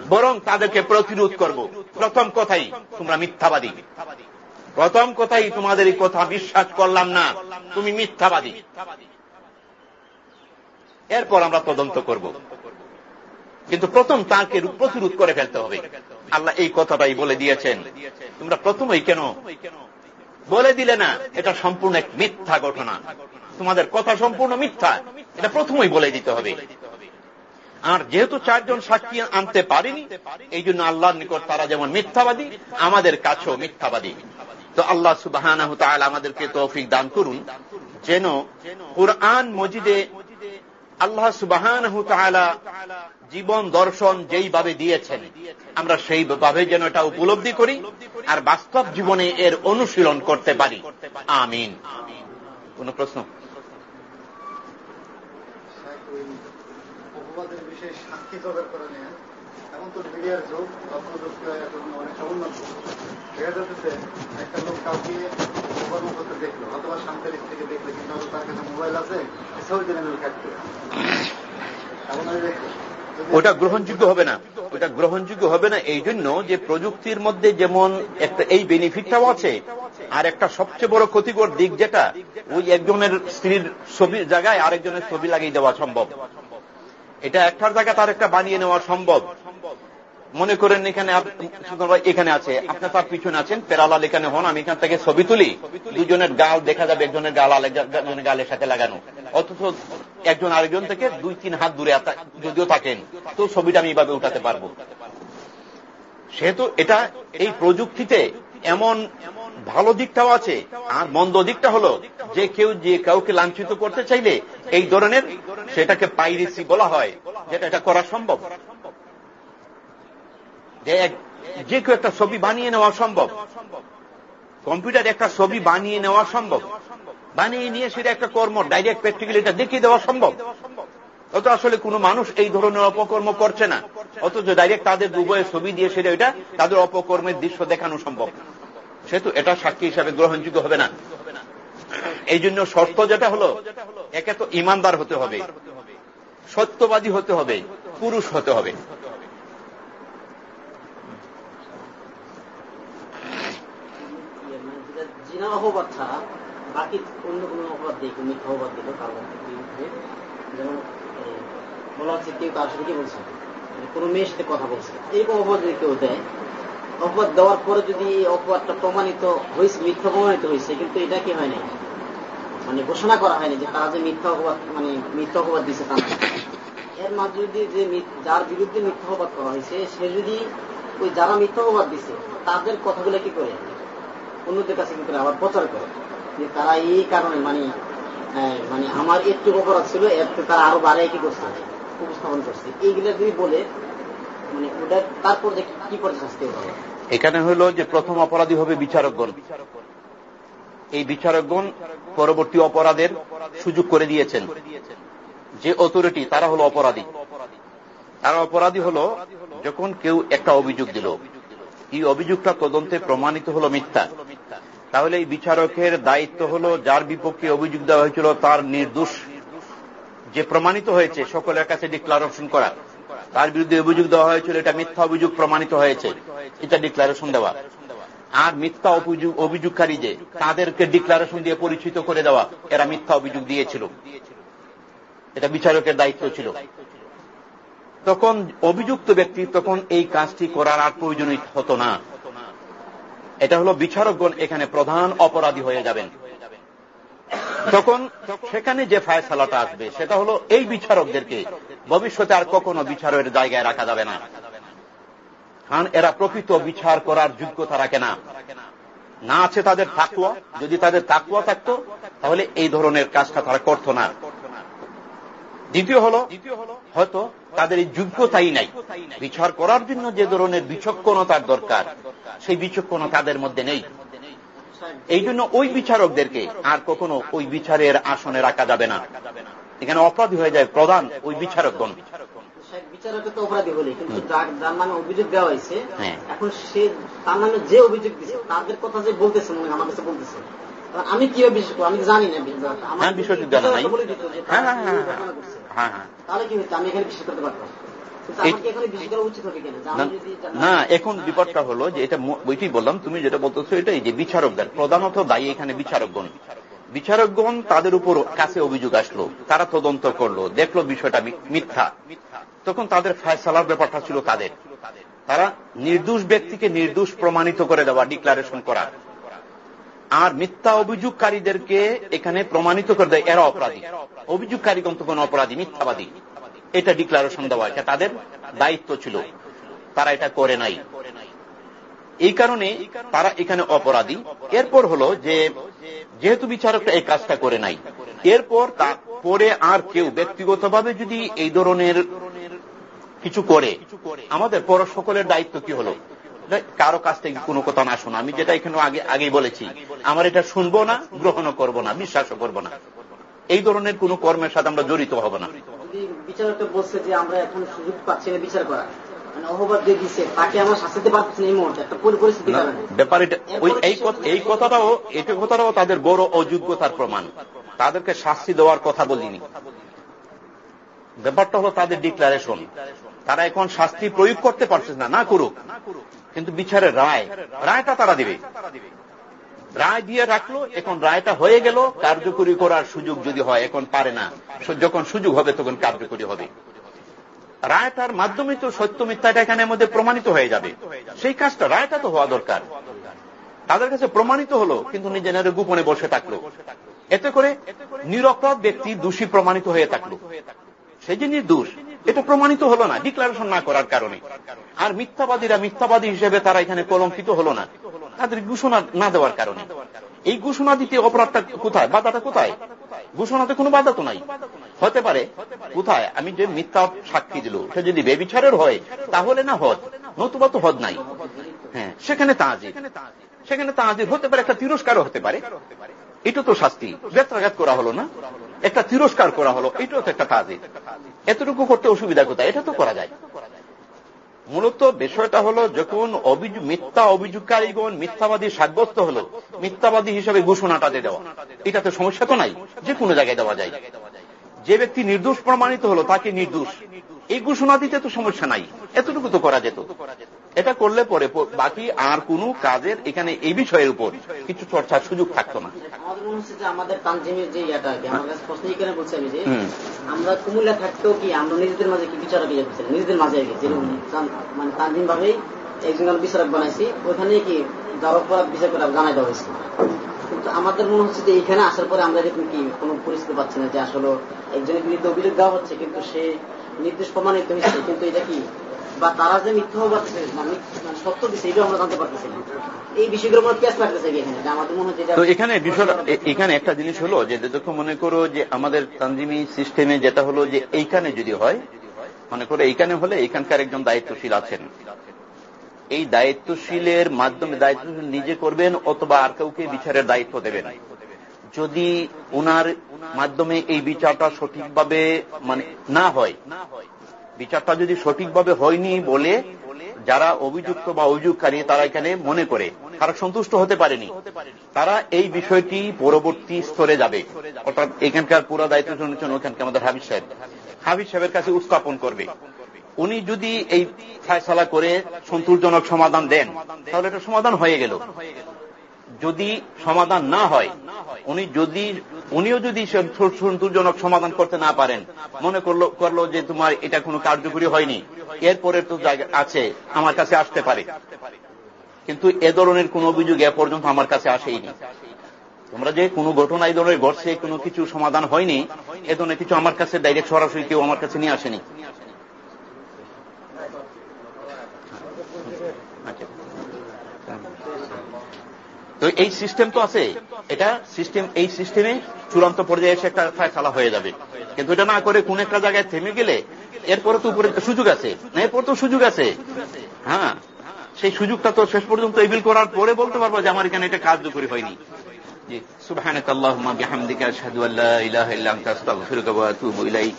বরং তাদেরকে প্রতিরোধ করব। প্রথম কথাই, তোমরা মিথ্যাবাদী। প্রথম কথাই, তোমাদের এই কথা বিশ্বাস করলাম না। তুমি মিথ্যাবাদী। এরপর আমরা তদন্ত করব। কিন্তু প্রথম তাকে প্রতিরোধ করে ফেলতে হবে। আল্লাহ এই কথাটাই বলে দিয়েছেন। তোমরা প্রথমেই কেন? বলে দিলে না, এটা সম্পূর্ণ এক মিথ্যা ঘটনা। তোমাদের কথা সম্পূর্ণ মিথ্যা। এটা প্রথমেই বলে দিতে হবে। আর যেহেতু চারজন সাক্ষী আনতে পারেনি, এই জন্য আল্লাহর নিকট তারা যেমন মিথ্যাবাদী, আমাদের কাছেও মিথ্যাবাদী। তো আল্লাহ সুবাহ আমাদেরকে তৌফিক দান করুন, যেন কোরআন মজিদে আল্লাহ সুবাহান জীবন দর্শন যেইভাবে দিয়েছেন, আমরা সেইভাবে যেন এটা উপলব্ধি করি আর বাস্তব জীবনে এর অনুশীলন করতে পারি। আমিন। কোন প্রশ্ন? বিশেষ শান্তি এখন তো মিডিয়ার যুগ এখন অনেক সমুন্নত দেখা যাচ্ছে একটা লোক কাউকে কর্ম করতে দেখল, অথবা থেকে দেখলে কিন্তু তার কাছে মোবাইল আছে এখন আমি ওটা গ্রহণযোগ্য হবে না। ওটা গ্রহণযোগ্য হবে না এই জন্য যে প্রযুক্তির মধ্যে যেমন একটা এই বেনিফিটটাও আছে, আর একটা সবচেয়ে বড় ক্ষতিকর দিক যেটা, ওই একজনের স্ত্রীর ছবির জায়গায় আরেকজনের ছবি লাগিয়ে দেওয়া সম্ভব। এটা একটার জায়গায় তার একটা বানিয়ে নেওয়া সম্ভব। মনে করেন এখানে এখানে আছে। আপনি তার পিছনে আছেন পেরালাল এখানে হন, আমি এখান থেকে ছবি তুলি। দুজনের গাল দেখা যাবে, একজনের গাল আরেকজনের গালের সাথে লাগানো। অথচ একজন আরেকজন থেকে দুই, তিন হাত দূরে যদিও থাকেন, তো ছবিটা আমি এইভাবে উঠাতে পারব। সেহেতু এটা এই প্রযুক্তিতে এমন ভালো দিকটাও আছে, আর মন্দ দিকটা হলো যে কেউ যে কাউকে লাঞ্ছিত করতে চাইলে এই ধরনের সেটাকে পাইরেসি বলা হয়, যেটা এটা করা সম্ভব। যে যে কেউ একটা ছবি বানিয়ে নেওয়া সম্ভব। কম্পিউটার একটা ছবি বানিয়ে নেওয়া সম্ভব। বানিয়ে নিয়ে সেটা একটা কর্ম ডাইরেক্ট প্র্যাকটিক্যালি এটা দেখিয়ে দেওয়া সম্ভব। অত আসলে কোন মানুষ এই ধরনের অপকর্ম করছে না। অথচ ডাইরেক্ট তাদের উভয়ের ছবি দিয়ে সেটা এটা তাদের অপকর্মের দৃশ্য দেখানো সম্ভব। সেহেতু এটা সাক্ষী হিসাবে গ্রহণযোগ্য হবে না। এই জন্য শর্ত যেটা হলো, একে তো ইমানদার হতে হবে। সত্যবাদী হতে হবে। পুরুষ হতে হবে। জিনা অপবাদ ছাড়া বাকি অন্য কোন অপবাদ দিই মিথ্যা অপবাদ দিল বিরুদ্ধে যেমন বলা হচ্ছে কেউ কার সাথে কি বলছে? কোন মেয়ের সাথে কথা বলছে। এরকম অপবাদ যদি কেউ দেয় অপবাদ দেওয়ার পরে যদি অপবাদটা প্রমাণিত হয়েছে, মিথ্যা প্রমাণিত হয়েছে, কিন্তু এটা কি হয়নি মানে ঘোষণা করা হয়নি যে তারা যে মিথ্যা অপবাদ মানে মিথ্যা অপবাদ দিচ্ছে তা এর মাঝে যদি যে যার বিরুদ্ধে মিথ্যা অপবাদ করা হয়েছে, সে যদি ওই যারা মিথ্যা অপবাদ দিচ্ছে তাদের কথাগুলো কি করে? অন্যদের কাছে কি করে আবার প্রচার করে। যে তারা এই কারণে মানে মানে আমার একটু অপরাধ ছিল এর তারা আরও বাড়াই কি করছে, উপস্থাপন করছে। এইগুলা যদি বলে মানে ওটা তারপর যে কি করে শাস্তি হবে? এখানে হলো যে প্রথম অপরাধী হবে বিচারকগণ। এই বিচারকগণ পরবর্তী অপরাধের সুযোগ করে দিয়েছেন। যে অথরিটি তারা হলো অপরাধী। তারা অপরাধী হলো যখন কেউ একটা অভিযোগ দিল। এই অভিযোগটা তদন্তে প্রমাণিত হলো মিথ্যা। তাহলে এই বিচারকের দায়িত্ব হলো, যার বিপক্ষে অভিযোগ দেওয়া হয়েছিল তার নির্দোষ। যে প্রমাণিত হয়েছে, সকলের কাছে ডিক্লারেশন করা। তার বিরুদ্ধে অভিযোগ দেওয়া হয়েছিল, এটা মিথ্যা অভিযোগ প্রমাণিত হয়েছে। এটা ডিক্লারেশন দেওয়া। আর মিথ্যা অভিযোগ অভিযোগকারী যে, তাদেরকে ডিক্লারেশন দিয়ে পরিচিত করে দেওয়া, এরা মিথ্যা অভিযোগ দিয়েছিল। এটা বিচারকের দায়িত্ব ছিল। তখন অভিযুক্ত ব্যক্তি তখন এই কাজটি করার আর প্রয়োজনই হতো না। এটা হলো বিচারকগণ এখানে প্রধান অপরাধী হয়ে যাবেন। তখন সেখানে যে ফায়সালাটা আসবে, সেটা হলো এই বিচারকদেরকে ভবিষ্যতে আর কখনো বিচারের জায়গায় রাখা যাবে না। কারণ এরা প্রকৃত বিচার করার যোগ্যতা রাখে না। না আছে তাদের তাকুয়া যদি তাদের তাকুয়া থাকতো, তাহলে এই ধরনের কাজটা তারা করত না। দ্বিতীয় হল, হয়তো তাদের এই যোগ্যতাই নাই। বিচার করার জন্য যে ধরনের বিচক্ষণতার দরকার সেই বিচক্ষণ তাদের মধ্যে নেই। এই জন্য ওই বিচারকদেরকে আর কখনো ওই বিচারের আসনে রাখা যাবে না। এখানে অপরাধী হয়ে যায় প্রধান ওই বিচারকগণ। বিচারকে তো অপরাধী হলে কিন্তু যার যার নামে অভিযোগ দেওয়া হয়েছে হ্যাঁ। এখন সে তার নামে যে অভিযোগ দিচ্ছে তাদের কথা যে বলতেছে মনে আমার কাছে বলতেছে। আমি কি আমি জানি না বিষয়টা। হ্যাঁ বিষয়টি জানা নাই। বলে হ্যাঁ হ্যাঁ হ্যাঁ। হ্যাঁ হ্যাঁ। তাহলে কি হচ্ছে আমি এখানে বিশ্বাস করতে পারতাম না, এখন বিপদটা হলো যে এটা ওইটাই বললাম তুমি যেটা বলতেছো এটাই যে বিচারকদের প্রধানত দায়ী এখানে বিচারকগণ। বিচারকগণ তাদের উপর কাছে অভিযোগ আসলো তারা তদন্ত করল দেখল বিষয়টা মিথ্যা। তখন তাদের ফয়সালার ব্যাপারটা ছিল তাদের। তারা নির্দোষ ব্যক্তিকে নির্দোষ প্রমাণিত করে দেওয়া ডিক্লারেশন করা আর মিথ্যা অভিযোগকারীদেরকে এখানে প্রমাণিত করে দেয় এরা অপরাধী। অভিযোগকারীগণ তো কোন অপরাধী, মিথ্যাবাদী। এটা ডিক্লারেশন দেওয়া এটা তাদের দায়িত্ব ছিল। তারা এটা করে নাই। এই কারণে তারা এখানে অপরাধী। এরপর হলো যেহেতু বিচারকরা এই কাজটা করে নাই, এরপর পরে আর কেউ ব্যক্তিগতভাবে যদি এই ধরনের কিছু করে, আমাদের পর সকলের দায়িত্ব কি হলো? কারও কাছ থেকে কোনো কথা না শোনা। আমি যেটা এখানে আগে আগেই বলেছি। আমার এটা শুনব না গ্রহণও করব না বিশ্বাসও করব না। এই ধরনের কোন কর্মের সাথে আমরা জড়িত হব না। বিচারকটা বলছে যে আমরা এখন সুযোগ পাচ্ছি না বিচার করা মানে এই কথাটাও এটা কথাটাও তাদের বড় অযোগ্যতার প্রমাণ। তাদেরকে শাস্তি দেওয়ার কথা বলিনি। ব্যাপারটা হলো তাদের ডিক্লারেশন তারা এখন শাস্তি প্রয়োগ করতে পারছে না না করুক। কিন্তু বিচারের রায়, রায়টা তারা দিবে। রায় দিয়ে রাখল, এখন রায়টা হয়ে গেল, কার্যকরী করার সুযোগ যদি হয়, এখন পারে না। যখন সুযোগ হবে, তখন কার্যকরী হবে। রায়টার মাধ্যমে তো সত্য মিথ্যাটা এখানে মধ্যে প্রমাণিত হয়ে যাবে। সেই কাজটা রায়টা তো হওয়া দরকার। তাদের কাছে প্রমাণিত হলো, কিন্তু নিজে নিজের গোপনে বসে থাকল। এতে করে নিরপরাধ ব্যক্তি দোষী প্রমাণিত হয়ে থাকল। সে যে নির্দোষ এটা প্রমাণিত হলো না ডিক্লারেশন না করার কারণে। আর মিথ্যাবাদীরা মিথ্যাবাদী হিসেবে তারা এখানে কলঙ্কিত হলো না, তাদের ঘোষণা না দেওয়ার কারণে। এই ঘোষণা দিতে অপরাধটা কোথায়, বাধাটা কোথায়? ঘোষণাতে কোনো বাধা তো নাই। হতে পারে, কোথায়? আমি যে মিথ্যা সাক্ষী দিল, সে যদি বেবিচারের হয়, তাহলে না হদ, নতুবা তো হদ নাই। হ্যাঁ সেখানে তাজির সেখানে তাজির হতে পারে, একটা তিরস্কারও হতে পারে। এটা তো শাস্তি। ব্যত্রাঘাত করা হলো না, একটা তিরস্কার করা হলো, এটাও তো একটা তাজির এতটুকু করতে অসুবিধা কোথায়? এটা তো করা যায়। মূলত বিষয়টা হলো, যখন অভিযোগ মিথ্যা অভিযোগকারীগণ মিথ্যাবাদী সাব্যস্ত হলো, মিথ্যাবাদী হিসেবে ঘোষণাটা দেওয়া এটা তো সমস্যা তো নাই, যে কোনো জায়গায় দেওয়া যায়। যে ব্যক্তি নির্দোষ প্রমাণিত হলো, তাকে নির্দোষ। এই ঘোষণা দিতে তো সমস্যা নাই, এতটুকু তো করা যেত। এটা করলে পরে বাকি আর কোনো কাজের এখানে এই বিষয়ের উপর কিছু চর্চার সুযোগ থাকতো না। আমাদের মনে হচ্ছে যে তানজিমের যে ইয়াটা কি আমার কাছে প্রশ্ন এই বলছি আমি যে আমরা কুমিল্লা থাকতেও কি আমরা নিজেদের মাঝে কি বিচারক ইয়ে নিজেদের মাঝে আর কি যেরকম মানে তানজিম ভাবেই একজন বিচারক বানাইছি ওখানে কি যার অপরাধ বিচার করে জানাই দেওয়া হয়েছিল কিন্তু আমাদের মনে হচ্ছে যে এখানে আসার পরে আমরা এরকম কি কোনো পরিস্থিতি পাচ্ছি না যে আসলে একজনের বিরুদ্ধে অভিযোগ দেওয়া হচ্ছে কিন্তু সে নির্দেশ প্রমাণিত হয়েছে কিন্তু এটা কি বা তারা যে মিথ্যা বাড়ছে মানে সত্য দিচ্ছে এটাও আমরা জানতে পারতেছি না। এখানে? মনে এখানে একটা জিনিস হলো যে দেখো মনে করো যে আমাদের তানজিমি সিস্টেমে যেটা হলো যে এইখানে যদি হয়, মনে করো এইখানে হলে এখানকার একজন দায়িত্বশীল আছেন। এই দায়িত্বশীলের মাধ্যমে দায়িত্বশীল নিজে করবেন অথবা আর কাউকে বিচারের দায়িত্ব দেবেন। যদি ওনার মাধ্যমে এই বিচারটা সঠিকভাবে মানে না হয় বিচারটা যদি সঠিকভাবে হয়নি বলে যারা অভিযুক্ত বা অভিযোগকারী, তারা এখানে মনে করে, তারা সন্তুষ্ট হতে পারেনি। তারা এই বিষয়টি পরবর্তী স্তরে যাবে। অর্থাৎ এখানকার পুরো দায়িত্ব শুনেছেন ওখানকার আমাদের হাবিজ সাহেব। হাবিজ সাহেবের কাছে উত্থাপন করবে। উনি যদি এই ফায়সালা করে সন্তোষজনক সমাধান দেন, তাহলে এটা সমাধান হয়ে গেল। যদি সমাধান না হয়, উনি যদি, উনিও যদি সন্তোষজনক সমাধান করতে না পারেন, মনে করল করল যে তোমার এটা কোনো কার্যকরী হয়নি। এরপরে তো আছে, আমার কাছে আসতে পারে। কিন্তু এ ধরনের কোন অভিযোগ এ পর্যন্ত আমার কাছে আসেইনি। তোমরা যে কোনো ঘটনা এই ধরনের ঘটছে, কোনো কিছু সমাধান হয়নি, এ ধরনের কিছু আমার কাছে ডাইরেক্ট সরাসরি কেউ আমার কাছে নিয়ে আসেনি। তো এই সিস্টেম তো আছে। এটা সিস্টেম এই সিস্টেমে চূড়ান্ত পর্যায়ে এসে একটা ফেসলা হয়ে যাবে। কিন্তু এটা না করে কোন একটা জায়গায় থেমে গেলে এরপরে তো উপরে সুযোগ আছে। না, এরপর তো সুযোগ আছে। হ্যাঁ সেই সুযোগটা তো শেষ পর্যন্ত এবিল করার পরে বলতে পারব যে আমার এখানে এটা কার্যকরী হয়নি। জি, সুবহানাকাল্লাহুম্মা বিহামদিকা আশহাদু আল্লা ইলাহা ওয়া আতুবু ইলাইক।